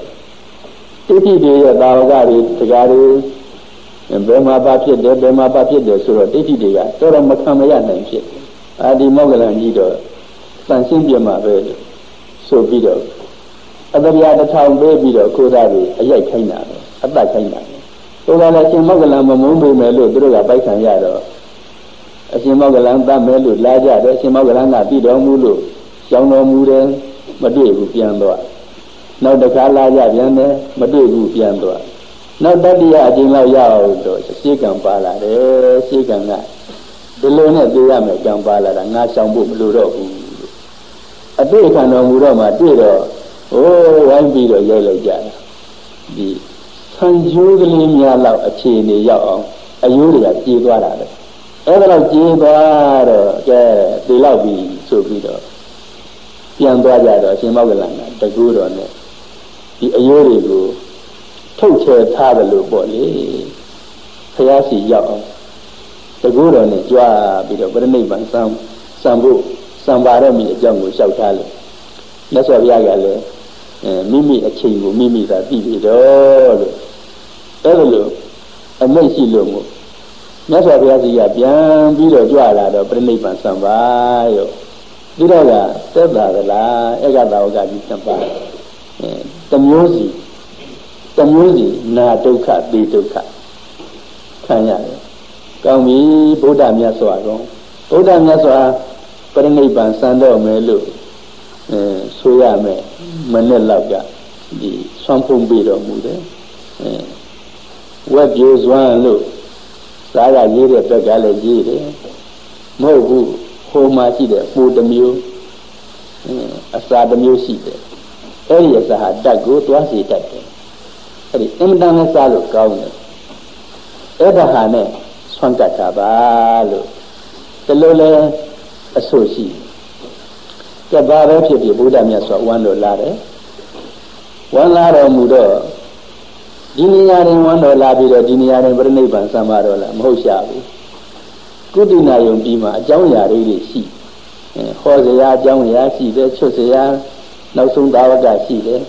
တိတိတွေရဲ့တာဝကတွေတရားတွေ ဘယ်မှာပါဖြစ်တယ်ဘယ်မှာပါဖြစ်တယ်ဆိုတော့တိတိတွေကတော်တော်မခံမရနိုင်ဖြစ်အာဒီမောက္ကလန်ကြီးတော့တန်ရှင်းပြမှာပဲဆိုပြီးတော့အတပြာတစ်ထောင်ပေးပြီးတော့ကိုသားတွေအရိုက်ခိုင်းတာပဲအသက်ခိုင်းတာပဲဆိုတော့လည်းအရှင်မောက္ကလန်မမုန်းပေမဲ့လို့သူတို့ကပိုက်ဆံရတော့အရှင်မောက္ကလန်တတ်မယ်လို့လာကြတယ်အရှင်မောက္ကလန်ကပြည်တော်မူလို့ကြောင်းတော်မူတယ်မတွေ့ဘူးပြန်တော့နောက်တစ်ခါလာကြပြန်တယ်မတွေ့ဘူးပြန်တော့ နောက်တတိယအချိန်လောက်ရအောင်တော့ရှေးကံပါလာတယ်ရှေးကံကဒီလိုနဲ့သိရမယ်ကံပါလာတာငါဆောင်ဖို့မလိုတော့ဘူးအတွေ့ခံတော်မူတော့မှတွေ့တော့ဟိုးဝိုင်းပြီးတော့ရိုက်လိုက်ကြတာဒီဆန်ကျိုးကလေးများလောက်အခြေအနေရောက်အောင်အယိုးတွေကပြေးသွားတာလေအဲ့ဒါတော့ပြေးသွားတော့ကဲဒီလောက်ပြီဆိုပြီးတော့ပြန်သွားကြတော့အရှင်မောကလန်ကတကူတော်နဲ့ဒီအယိုးတွေကို ထုတ်ချဲထားတယ်လို့ပေါ့လေဖះစီရောက်အောင်တကူတော်နဲ့ကြွားပြီးတော့ပြိဋိဘံစံစံဖို့စံပါရမီအကြောင်းကိုလျှောက်ထားလို့မြတ်စွာဘုရားကလည်းအဲမိမိအချိန်ကိုမိမိသာသိပြီတော့လို့အဲ့လိုလိုအမိတ်ရှိလို့မို့မြတ်စွာဘုရားကြီးကပြန်ပြီးတော့ကြွလာတော့ပြိဋိဘံစံပါရောဒီတော့ကသက်သာသလားဧကတာဝကကြီးစံပါအဲတမျိုးစီ တမျိုးစီနာဒုက္ခသေဒုက္ခခံရတယ်ကောင်းပြီဗုဒ္ဓမြတ်စွာကောဗုဒ္ဓမြတ်စွာပရိနိဗ္ဗာန်စံတော့မယ်လို့အဲဆိုရမယ်မနဲ့လောက်ကဒီဆွမ်းဖုံးပြီးတော်မူတယ်အဲဝက်ပြေစွမ်းလို့စားရရေးတဲ့ဘက်ကလည်းရေးတယ်မဟုတ်ဘူးဟိုမှာရှိတဲ့ပူတစ်မျိုးအစာတစ်မျိုးရှိတယ်အဲ့ဒီအစာဟာဓာတ်ကိုတွားစီတတ်တယ် အဲ့ဒီအင်မတန်နဲ့စားလို့ကောင်းတယ်အဲ့ဒါဟာနဲ့ဆွမ်းကတ်တာပါလို့ဒီလိုလဲအဆိုရှိကဲဘာပဲဖြစ်ဖြစ်ဘုရားမြတ်စွာဝမ်းတော်လာတယ်ဝမ်းလာတော်မူတော့ဒီနေရာရင်ဝမ်းတော်လာပြီးတော့ဒီနေရာရင်ပြိဋိဘံစံပါတော့လားမဟုတ်ရှာဘူးကုတိနာယုံပြီးမှအကြောင်းအရာတွေရှိဟောစရာအကြောင်းအရာရှိတယ်ချွတ်စရာနောက်ဆုံးသာဝကရှိတယ်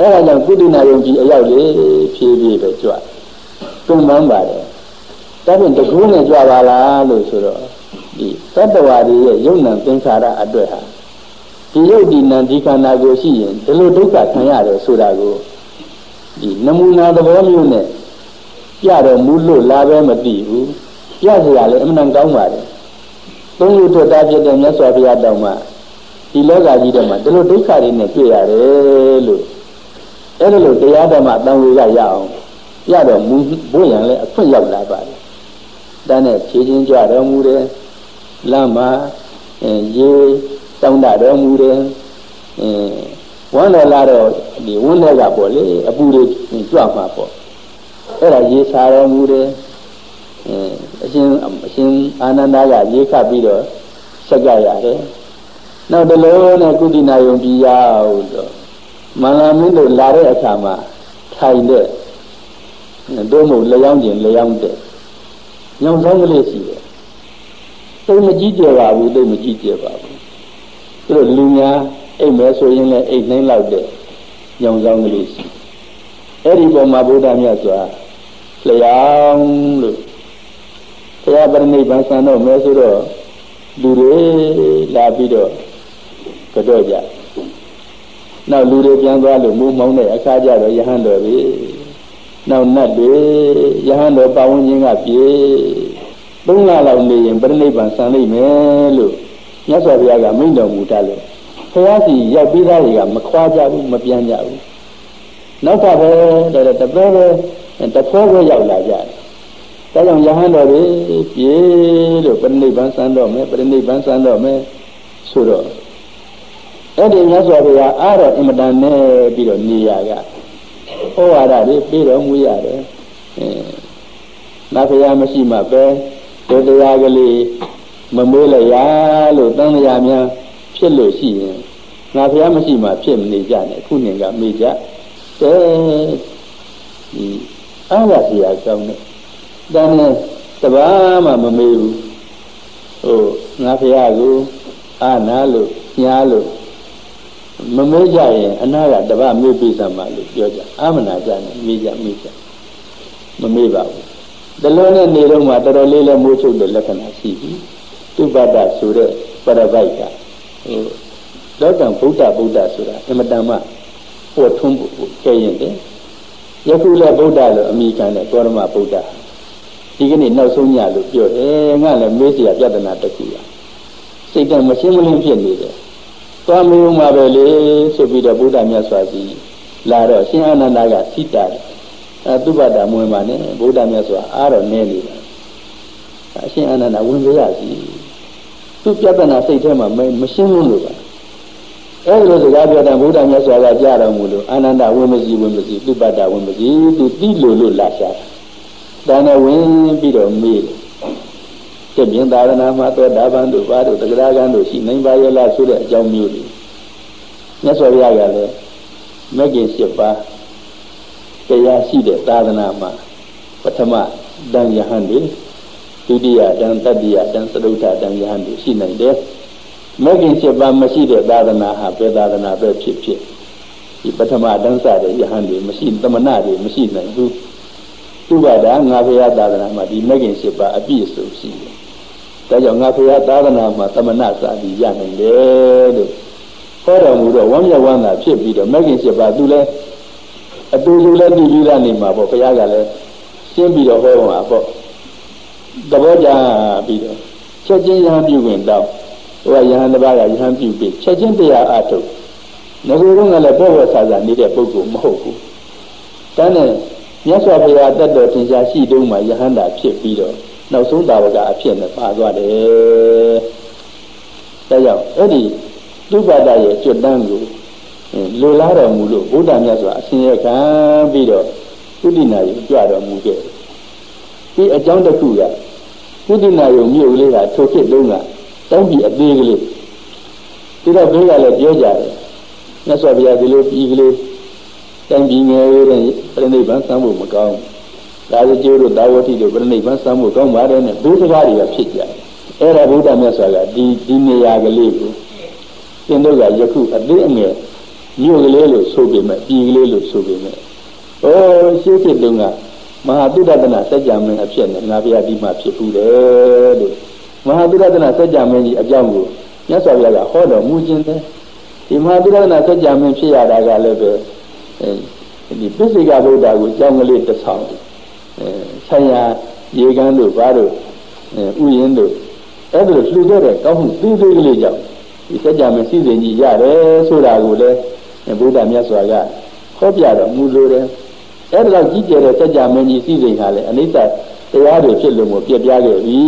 အဲဒါကြောင့်ကုသနာယုံကြည်အရောက်လေဖြည်းဖြည်းပဲကြွတုံ့ပန်းပါတယ်ဒါဖြင့်တကူးနဲ့ကြွပါလားလို့ဆိုတော့ဒီသတ္တဝါတွေရဲ့ယုံနံသင်္ခါရအတွေ့ဟာဒီယုတ်ဒီနံဒီခန္ဓာကိုရှိရင်ဒီလိုဒုက္ခခံရတယ်ဆိုတာကိုဒီနမူနာသဘောမျိုးနဲ့ပြတော်မူလို့လာပဲမသိဘူးပြစရာလည်းအမှန်ကောင်းပါတယ်သုံးလို့ထွက်တာဖြစ်တဲ့မြတ်စွာဘုရားတောင်မှဒီလောကကြီးထဲမှာဒီလိုဒုက္ခတွေနဲ့တွေ့ရတယ်လို့ အဲ့ဒါလို့တရားဓမ္မတန်ဝေကရအောင်ရတော့မူဘို့ရန်လဲအခွင့်ရောက်လာပါတယ်တန်းနဲ့ဖြည့်ချင်းကြတော်မူတယ်လမ်းမှာရေတောင်းတတော်မူတယ်ဝမ်းတော်လာတော့ဒီဝန်းထဲကပေါ့လေအပူတွေကြွမှာပေါ့အဲ့ဒါရေစာတော်မူတယ်အရှင်အရှင်အာနန္ဒာကရေခတ်ပြီးတော့ဆက်ကရတယ်နောက်တလုံးနဲ့ကုတိနာယုံကြည်ရအောင်တော့ မန္လာမင်းတို့လာတဲ့အခါမှာထိုင်တဲ့တို့မို့လျောင်းကျင်လျောင်းတဲ့ညောင်ဆောင်ကလေးရှိတယ်သိမကြည့်ကြပါဘူးသိမကြည့်ကြပါဘူးသူတို့လူများအိတ်မဲဆိုရင်လည်းအိတ်နှင်းလောက်တဲ့ညောင်ဆောင်ကလေးရှိအဲ့ဒီပုံမှာဗုဒ္ဓမြတ်စွာလျောင်းလို့ဘုရားပရိနိဗ္ဗာန်ဆံတော့မဲဆိုတော့လူတွေလာပြီးတော့ကြော့ကြ နောက်လူတွေပြန်သွားလို့မူးမောင်းတဲ့အခါကျတော့ယဟန်တော်ပြီနောက်နတ်တွေယဟန်တော်ပါဝင်ခြင်းကပြေသုံးလလောက်နေရင်ပြိဋိဘံဆံလိမ့်မယ်လို့မြတ်စွာဘုရားကမိန့်တော်မူထားလို့ဘုရားစီရောက်ပြီးသားတွေကမခွာကြဘူးမပြန်ကြဘူးနောက်ကပဲတဲ့တပည့်ပဲတဖွဲပဲရောက်လာကြတယ်ဒါကြောင့်ယဟန်တော်တွေပြေလို့ပြိဋိဘံဆံတော့မယ်ပြိဋိဘံဆံတော့မယ်ဆိုတော့ အဲ့ဒီမြတ်စွာဘုရားအားတော့အင်မတန်နဲ့ပြီးတော့နေရကဟောဝါဒတွေပြီးတော်မူရတယ်အဲနတ်ဘုရားမရှိမှပဲဒုတရားကလေးမမေးလိုက်ရလို့တန်တရားများဖြစ်လို့ရှိရင်ငါဘုရားမရှိမှဖြစ်မနေကြနဲ့ခုနှစ်ကမေးကြတဲဒီအားရစရာကောင်းတယ်တန်နဲ့တပါးမှမမေးဘူးဟိုငါဘုရားကိုအာနာလို့ညားလို့ မမေ့ကြရင်အနာကတပတ်မေ့ပြီးသမှာလို့ပြောကြအာမနာကြနဲ့မေ့ကြမေ့ကြမမေ့ပါဘူးတလုံးနဲ့နေတော့မှတော်တော်လေးလည်းမိုးချုပ်တဲ့လက္ခဏာရှိပြီသူပတဆိုတဲ့ပရပိုက်ကဟိုလောကံဗုဒ္ဓဗုဒ္ဓဆိုတာအမတန်မှဟောထွန်းဖို့ကြရင်တယ်ယခုလည်းဗုဒ္ဓလို့အမိခံတဲ့ကောရမဗုဒ္ဓဒီကနေ့နောက်ဆုံးညလို့ပြောတယ်ငါလည်းမေးစရာပြဿနာတစ်ခုရစိတ်ကမရှင်းမလင်းဖြစ်နေတယ် သွားမေးမှပဲလေဆိုပြီးတော့ဘုရားမြတ်စွာဘုရားလာတော့ရှင်အာနန္ဒာကစိတာအဲသူပတ္တမွေးမှနဲ့ဘုရားမြတ်စွာအားတော့နေနေတာအရှင်အာနန္ဒာဝင်ကြရစီသူပြဿနာစိတ်ထဲမှာမရှင်းလို့လို့ပါအဲ့လိုစကားပြောတဲ့ဘုရားမြတ်စွာဘုရားကြားတော်မူလို့အာနန္ဒဝိမစီဝိမစီသူပတ္တဝိမစီသူတိလို့လို့လာရှာတာဒါနဲ့ဝင်ပြီးတော့မေးတယ် တပြင်းသာသနာမှာသောတာပန်တို့ဘာတို့တဂရကံတို့ရှိနိုင်ပါရဲ့လားဆိုတဲ့အကြောင်းမျိုးတွေမြတ်စွာဘုရားကလည်းမဂ္ဂင်၈ပါးတရားရှိတဲ့သာသနာမှာပထမတန်ယဟန်တွေဒုတိယတန်တတိယတန်သရုတ်တန်ယဟန်တွေရှိနိုင်တယ်မဂ္ဂင်7ပါးမရှိတဲ့သာသနာဟာဘယ်သာသနာပဲဖြစ်ဖြစ်ဒီပထမတန်းစတဲ့ယဟန်တွေမရှိသမဏတွေမရှိနိုင်ဘူးသူကဒါငါဖရာသာသနာမှာဒီမဂ္ဂင်7ပါးအပြည့်စုံရှိတယ် ဒါကြောင့်ငါဖရာသာသနာမှာသမဏစာပြီးရနိုင်တယ်လို့ဟောတော်မူတော့ဝမ်းမြောက်ဝမ်းသာဖြစ်ပြီးတော့မဂ္ဂင်7ပါးသူလည်းအတူတူလည်းတည်ပြီးသားနေမှာပေါ့ဘုရားကလည်းရှင်းပြီးတော့ဟောမှာပေါ့သဘောကျပြီးတော့ချက်ချင်းရဟန်းပြုခွင့်တောင်းဟိုကယဟန်တစ်ပါးကယဟန်ပြုပြီးချက်ချင်းတရားအထုတ်ငကိုယ်ကလည်းပေါ့ပေါ့ဆာဆာနေတဲ့ပုဂ္ဂိုလ်မဟုတ်ဘူးတန်းနဲ့မြတ်စွာဘုရားတတ်တော်သင်္ချာရှိတုံးမှာယဟန်တာဖြစ်ပြီးတော့ နောက်ဆုံးတာဝကအဖြစ်နဲ့ပါသွားတယ်ဒါကြောင့်အဲ့ဒီဒုပ္ပဒရဲ့ကျွတ်တန်းကိုလိုလားတော်မူလို့ဘုရားမြတ်စွာအရှင်ရဲ့ခံပြီးတော့ကုသနာယကြွတော်မူခဲ့ဒီအကြောင်းတစ်ခုကကုသနာယမြို့လေးကထိုခေတ်လုံးကတောင်းပြီးအသေးကလေးဒီတော့ဘေးကလည်းပြောကြတယ်မြတ်စွာဘုရားဒီလိုပြီးကလေးတိုင်းပြည်ငယ်ရဲ့ပြိဋိဘံစမ်းဖို့မကောင်း ဒါကြိုးတို့တာဝတိတို့ပြိဋိဘံစမ်းဖို့ကောင်းပါတယ်နဲ့ဘုရားတွေကဖြစ်ကြတယ်အဲ့ဒါဘုရားမြတ်စွာကဒီဒီနေရာကလေးကိုသင်တို့ကယခုအသေးအငယ်မြို့ကလေးလို့ဆိုပေမဲ့ပြည်ကလေးလို့ဆိုပေမဲ့ဩရှိဖြစ်တုန်းကမဟာသုဒ္ဓတနာစัจ जा မင်းအဖြစ်နဲ့ငါဘုရားဒီမှာဖြစ်ဘူးတယ်လို့မဟာသုဒ္ဓတနာစัจ जा မင်းကြီးအကြောင်းကိုမြတ်စွာဘုရားကဟောတော်မူခြင်းတယ်ဒီမဟာသုဒ္ဓတနာစัจ जा မင်းဖြစ်ရတာကလည်းပဲအဲဒီပစ္စေကဗုဒ္ဓကိုကြောင်းကလေးတစ်ဆောင်အဲ ဆိုင်ရာရေကန်းတို့ဘာတို့ဥယျင်းတို့အဲ့ဒါလှူတဲ့ကောင်းမှုသေးသေးကလေးကြောင့်ဒီစัจ जा မင်းစီစဉ်ကြီးရတယ်ဆိုတာကိုလည်းဘုရားမြတ်စွာကဟောပြတော်မူလိုတယ်အဲ့ဒါကြီးကျယ်တဲ့စัจ जा မင်းကြီးစီစဉ်ကလည်းအနိစ္စတရားတွေဖြစ်လို့မို့ပြပြခဲ့ပြီ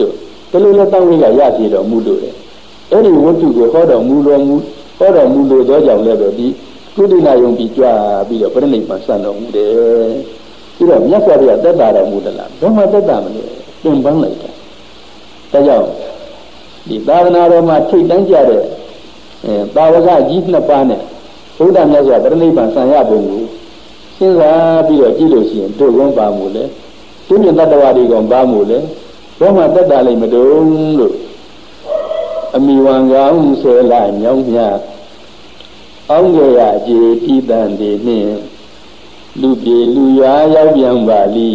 လို့ဒီလိုလဲတောင်းလေးကရစီတော်မူလို့တယ်အဲ့ဒီဝတ္ထုကိုဟောတော်မူတော်မူဟောတော်မူလို့သောကြောင့်လည်းပဲဒီကုသနာယုံပြီးကြွပြီးတော့ပြိဋိဘံစံတော်မူတယ် ပြီးတော့မြတ်စွာဘုရားတက်တာတော်မူတယ်လားဘယ်မှာတက်တာမလဲသင်ပန်းလိုက်တာဒါကြောင့်ဒီသာသနာတော်မှာထိတ်တန်းကြတဲ့အဲပါဝကကြီးနှစ်ပါးနဲ့ဘုရားမြတ်စွာပြိဋိဘံစံရပုံကိုစဉ်းစားပြီးတော့ကြည့်လို့ရှိရင်တို့ကုန်းပါမှုလေသူမြင်တတ္တဝါတွေကပါမှုလေဘယ်မှာတက်တာလိမ့်မတုံးလို့အမိဝံကောင်းဆဲလာညောင်းမြအောင်ကြရကြည်တိတန်ဒီနှင့် လူပြေလူရွာရောက်ပြန်ပါလိ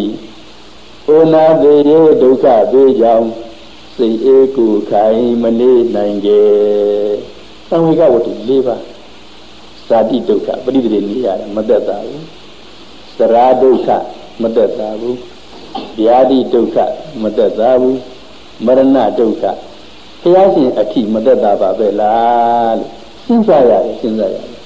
ဩနာသေးရဒုက္ခသေးကြောင့်စိတ်အေးကိုခိုင်မနေနိုင်ကြသံဝေကဝတ္ထု၄ပါးဇာတိဒုက္ခပရိသေနေရတယ်မသက်သာဘူးသရာဒုက္ခမသက်သာဘူးဗျာတိဒုက္ခမသက်သာဘူးမရဏဒုက္ခဘုရားရှင်အထိမသက်သာပါပဲလားလို့စဉ်းစားရတယ်စဉ်းစားရတယ်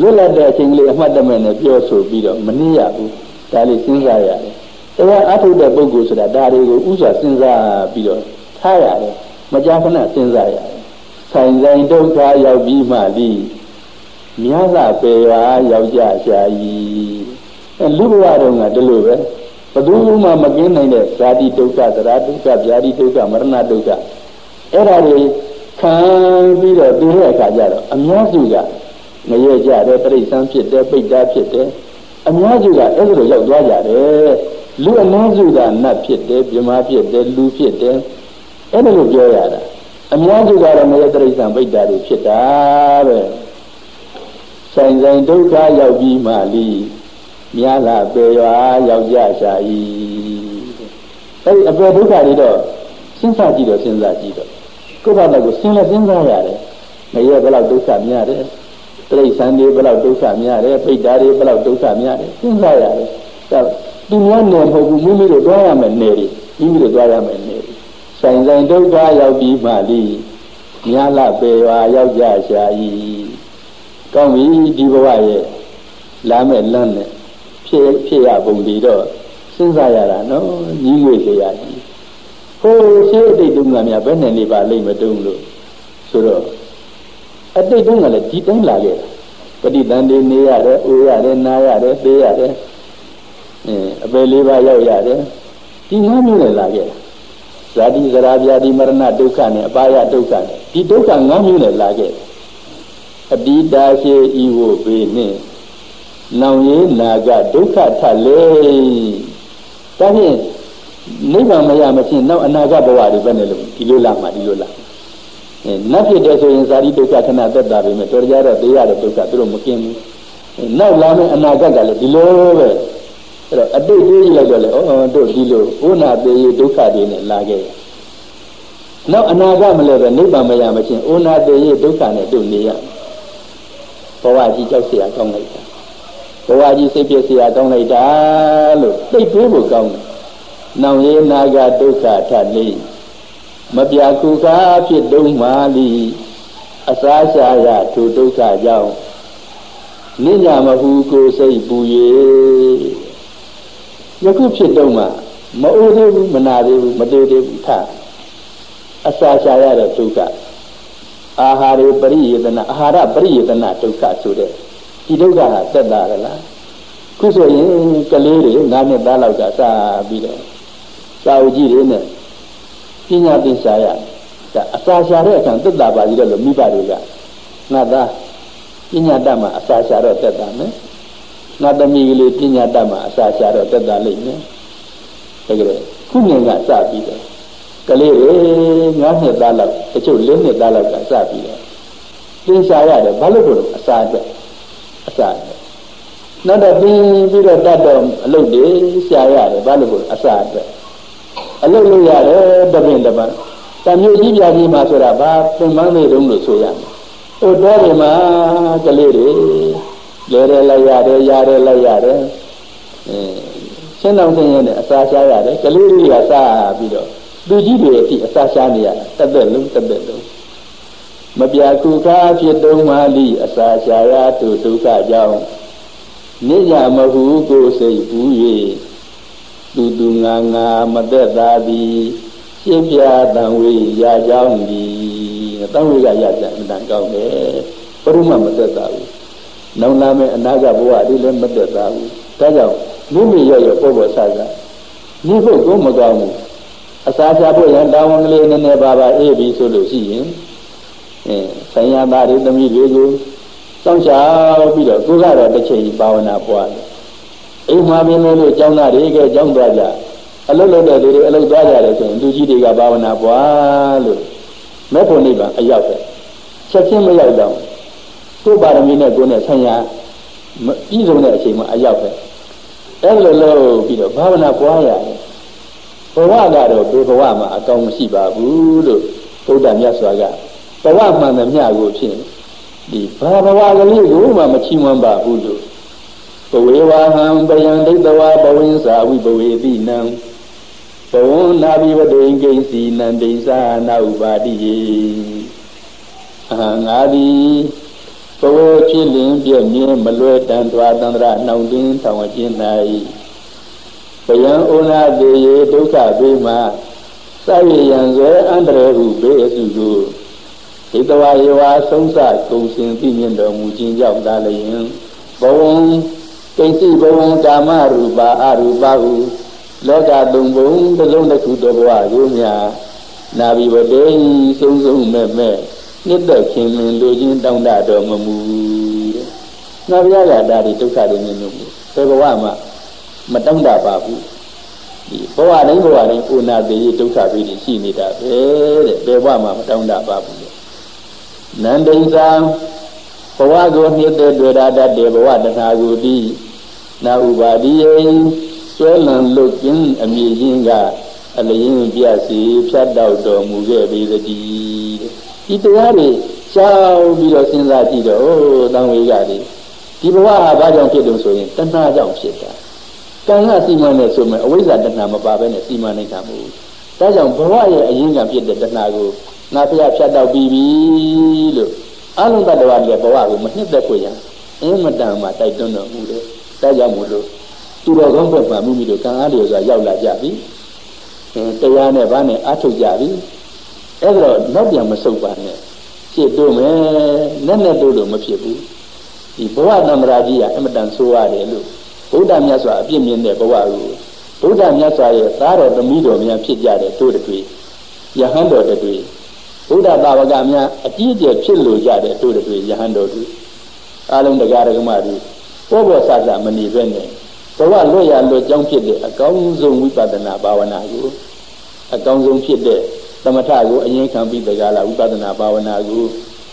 လွတ်လပ်တဲ့အချိန်ကလေးအမှတ်တမဲ့နဲ့ပြောဆိုပြီးတော့မနှိရဘူးဒါလေးစဉ်းစားရတယ်တရားအထုတ်တဲ့ပုဂ္ဂိုလ်ဆိုတာဒါတွေကိုဥစွာစဉ်းစားပြီးတော့ထားရတယ်မကြာခဏစဉ်းစားရတယ်ဆိုင်ဆိုင်ဒုက္ခရောက်ပြီးမှလိမြတ်စွာဘုရားရောက်ကြရှာ၏လူဘဝတုန်းကဒီလိုပဲဘယ်သူမှမကင်းနိုင်တဲ့ဇာတိဒုက္ခသရဒုက္ခဗျာတိဒုက္ခမရဏဒုက္ခအဲ့ဒါတွေခံပြီးတော့သိတဲ့အခါကျတော့အများစုက ငရဲကြတယ်ပြိဿံဖြစ်တယ်ပိဋ္ဌာဖြစ်တယ်အများစုကအဲ့ဒါလိုရောက်သွားကြတယ်လူအများစုကနတ်ဖြစ်တယ်ပြမဖြစ်တယ်လူဖြစ်တယ်အဲ့ဒါလိုပြောရတာအများစုကတော့ငရဲပြိဿံပိဋ္ဌာတွေဖြစ်တာပဲဆိုင်ဆိုင်ဒုက္ခရောက်ပြီးမှလီမြားလာပေရွာရောက်ကြရှာ၏အဲဒီအပေဒုက္ခတွေတော့စဉ်းစားကြည့်တော့စဉ်းစားကြည့်တော့ကိုယ့်ဘာသာကိုစဉ်းလဲစဉ်းစားရတယ်ငရဲဘယ်လောက်ဒုက္ခများတယ် တိရစ္ဆာန်တွေဘယ်လောက်ဒုက္ခများတယ်ပိဋ္ဌာတွေဘယ်လောက်ဒုက္ခများတယ်စဉ်းစားရတယ်ဒါသူများနယ်မဟုတ်ဘူးမိမိတို့တွားရမယ်နယ်တွေမိမိတို့တွားရမယ်နယ်တွေဆိုင်ဆိုင်ဒုက္ခရောက်ပြီးမှလီမြားလာပေရွာရောက်ကြရှာ၏ကောင်းပြီဒီဘဝရဲ့လာမဲ့လမ်းနဲ့ဖြစ်ဖြစ်ရပုံဒီတော့စဉ်းစားရတာနော်ညီးငွေလျာကြီးဟိုးရှေးအတိတ်တုန်းကများဘယ်နဲ့နေပါလိမ့်မတုံးလို့ဆိုတော့ အတိတ်တုန်းကလည်းဒီတိုင်းလာခဲ့တာပฏิတန်တွေနေရတယ်အိုးရတယ်နားရတယ်သေးရတယ်အင်းအပယ်လေးပါးရောက်ရတယ်ဒီငါးမျိုးနဲ့လာခဲ့တာဇာတိဇရာဗျာတိမရဏဒုက္ခနဲ့အပါယဒုက္ခနဲ့ဒီဒုက္ခငါးမျိုးနဲ့လာခဲ့အတိတာရှိဤဝပေနှင့်နောင်ရေးနာကဒုက္ခထလေဒါဖြင့်နိဗ္ဗာန်မရမချင်းနောက်အနာဂတ်ဘဝတွေပဲနဲ့လို့ဒီလိုလာမှဒီလိုလာအဲ နတ်ဖြစ်တဲ့ဆိုရင်ဇာတိဒုက္ခခဏသက်တာပဲမယ်တော်ကြတော့တရားတဲ့ဒုက္ခသူတို့မကင်းဘူးနောက်လာမယ့်အနာဂတ်ကလည်းဒီလိုပဲအဲ့တော့အတိတ်တွေးကြည့်လိုက်တော့လေဩတို့ဒီလိုဥနာသေးရဒုက္ခတွေနဲ့လာခဲ့နောက်အနာဂတ်မလဲပဲနိဗ္ဗာန်မရမချင်းဥနာသေးရဒုက္ခနဲ့တို့နေရဘဝကြီးကြောက်เสียကောင်းလိုက်တာဘဝကြီးစိတ်ပြည့်เสียကောင်းလိုက်တာလို့သိတွေးဖို့ကောင်းတယ်နောင်ရေနာဂဒုက္ခထလေး မပြကူကားဖြစ်တုံးမာလီအစားရှာရထိုဒုက္ခကြောင့်နိညာမဟုကိုစိတ်ပူ၍ယခုဖြစ်တုံးမှာမအိုးသေးဘူးမနာသေးဘူးမသေးသေးဘူးထအစာရှာရတဲ့ဒုက္ခအာဟာရပရိယေတနာအာဟာရပရိယေတနာဒုက္ခဆိုတဲ့ဒီဒုက္ခဟာတက်တာလားခုဆိုရင်ကလေးတွေ၅နှစ်သားလောက်ကစပြီးတော့စာအုပ်ကြီးတွေနဲ့ ပညာသင်ရှားရဒါအစာရှာတဲ့အခါသက်တာပါကြီးတော့လို့မိဘတွေကငါသားပညာတတ်မှအစာရှာတော့တက်တာမယ်ငါသမီးကလေးပညာတတ်မှအစာရှာတော့တက်တာလိမ့်မယ်ဒါကြတဲ့ခုငင်ကစပြီးတော့ကလေးတွေငါးနှစ်သားလောက်တချို့လေးနှစ်သားလောက်ကစပြီးတော့သင်ရှားရတယ်ဘာလို့လို့အစာအတွက်အစာအတွက်နောက်တော့ပြီးပြီးတော့တတ်တော့အလုပ်တွေရှားရတယ်ဘာလို့လို့အစာအတွက် အလုပ်လုပ်ရတယ်တပင်တပန်းတမျိုးကြီးပြကြီးမှာဆိုတာဘာသင်္မန်းလေးတုံးလို့ဆိုရမယ်ဟိုတော့ဒီမှာကလေးတွေလဲရဲလိုက်ရတယ်ရတယ်လိုက်ရတယ်အဲရှင်းအောင်သိရင်လည်းအစာရှားရတယ်ကလေးတွေကစားပြီးတော့လူကြီးတွေအထိအစာရှားနေရတာတက်တက်လုံးတက်တက်လုံးမပြကူကားဖြစ်တုံးမာလိအစာရှားရသူဒုက္ခကြောင့်နိညာမဟုကိုစိတ်ဘူး၍ သူသူငါငါမသက်သာသည်ရှင်းပြတံဝေရကြောင်းသည်တံဝေကရကြအတန်ကောင်းတယ်ဘုရုမမသက်သာဘူးနောင်လာမယ့်အနာဂတ်ဘဝဒီလည်းမသက်သာဘူးဒါကြောင့်မိမိရရပေါ်ပေါ်ဆာကဒီဖို့ကိုမကောင်းဘူးအစာချဖို့ရန်တာဝန်ကလေးနည်းနည်းပါးပါအေးပြီဆိုလို့ရှိရင်အဲဆံရသားတွေသမီးတွေကိုစောင့်ရှောက်ပြီးတော့ကိုကတော့တစ်ချိန်ဘာဝနာပွားတယ် အိမ်မှာပြင်းလို့ကျောင်းသားတွေကကျောင်းသွားကြအလုပ်လုပ်တဲ့လူတွေအလုပ်သွားကြတယ်ဆိုရင်လူကြီးတွေကဘာဝနာပွားလို့မဲ့ဖို့နိဗ္ဗာန်အရောက်ပဲချက်ချင်းမရောက်တော့ကိုယ်ပါရမီနဲ့ကိုယ်နဲ့ဆံရပြီးဆုံးတဲ့အချိန်မှာအရောက်ပဲအဲ့လိုလုပ်ပြီးတော့ဘာဝနာပွားရတယ်ဘဝကတော့ဒီဘဝမှာအကောင်းမရှိပါဘူးလို့ဘုရားမြတ်စွာကဘဝမှန်သမျှကိုဖြစ်ဒီဘာဘဝကလေးကိုမှမချီးမွမ်းပါဘူးလို့ ဘဝေဝဟံပယံဒိဋ္ဌဝါဘဝင်းစာဝိဘဝေတိနံဘဝနာဘိဝတိင်ကိစီနန္တိသာနာဥပါတိယေအဟံငါသည်ဘဝဖြစ်လင်ပြည့်မြဲမလွဲတန်ထွာတန္တရနှောင်တင်းထောင်အကျဉ်း၌ဘယံဩနာတေယေဒုက္ခဘေးမှာစာရယံဇေအန္တရေဟုဘေးအစုကိုဣတဝါယေဝါဆုံးစကုံစင်သိမြင်တော်မူခြင်းကြောင့်သာလျင်ဘဝံ ကိစ္စဘဝံကာမရူပါအရူပါဟုလောကသုံးဘုံတစ်လုံးတစ်ခုတစ်ဘဝကိုမြာနာဘိဝတေဆုံးဆုံးမဲ့မဲ့နှစ်သက်ခင်မင်လူချင်းတောင်းတတော်မမူတဲ့။ငါဘုရားကဒါဒီဒုက္ခတွေမြင်လို့ဘယ်ဘဝမှာမတောင်းတပါဘူး။ဒီဘဝတိုင်းဘဝတိုင်းဥနာတိဒုက္ခတွေရှိနေတာပဲတဲ့။ဘယ်ဘဝမှာမတောင်းတပါဘူး။နန္ဒိသံဘ ဝကိုနှစ်သက်တွေ့တာတတ်တဲ့ဘဝတဏှာကိုဒီနာဥပါဒီယဆွဲလံလုတ်ခြင်းအမြင်ချင်းကအလျင်းပြစီဖြတ်တောက်တော်မူခဲ့ပေသတည်းဒီတရားတွေရှောင်ပြီးတော့စဉ်းစားကြည့်တော့အိုးတန်ဝေကတွေဒီဘဝဟာဘာကြောင့်ဖြစ်တုံဆိုရင်တဏှာကြောင့်ဖြစ်တာကံကစီမံနေဆိုမယ်အဝိဇ္ဇာတဏှာမပါဘဲနဲ့စီမံနေတာမဟုတ်ဘူးဒါကြောင့်ဘဝရဲ့အရင်းကဖြစ်တဲ့တဏှာကိုငါဖျားဖြတ်တောက်ပြီးပြီလို့ အလုံးတတ္တဝါတွေဘဝကိုမနှစ်သက်ခွင့်ရအင်းမတန်မှတိုက်တွန်းတော်မူတယ်ဒါကြောင့်မို့လို့သူတော်ကောင်းဘက်မှာမိမိတို့ကံအားလျော်စွာရောက်လာကြပြီတရားနဲ့ဘာနဲ့အထုတ်ကြပြီအဲ့တော့နောက်ပြန်မဆုတ်ပါနဲ့ဖြစ်တို့မယ်နဲ့နဲ့တို့လို့မဖြစ်ဘူးဒီဘဝတမ္မာကြီးကအမတန်ဆိုးရတယ်လို့ဘုရားမြတ်စွာအပြစ်မြင်တဲ့ဘဝကိုဘုရားမြတ်စွာရဲ့သားတော်သမီးတော်များဖြစ်ကြတဲ့တို့တွေယဟန်တော်တွေ ဘုရားသာဝကများအကြီးအကျယ်ဖြစ်လို့ကြတဲ့တို့တွေယဟန်တော်တွေအားလုံးတရားဓမ္မတွေပေါ်ပေါ်ဆဆမနေပဲနဲ့ဘဝလွတ်ရလွတ်ကြောင်းဖြစ်တဲ့အကောင်းဆုံးဝိပဿနာဘာဝနာကိုအကောင်းဆုံးဖြစ်တဲ့သမထကိုအရင်ခံပြီးတရားလာဝိပဿနာဘာဝနာကို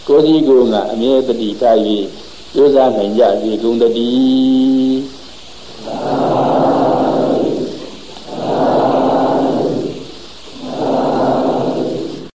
ကိုယ်ကြီးကိုယ်ကအမြဲတတိထား၍ကြိုးစားနိုင်ကြစေကုန်တည်း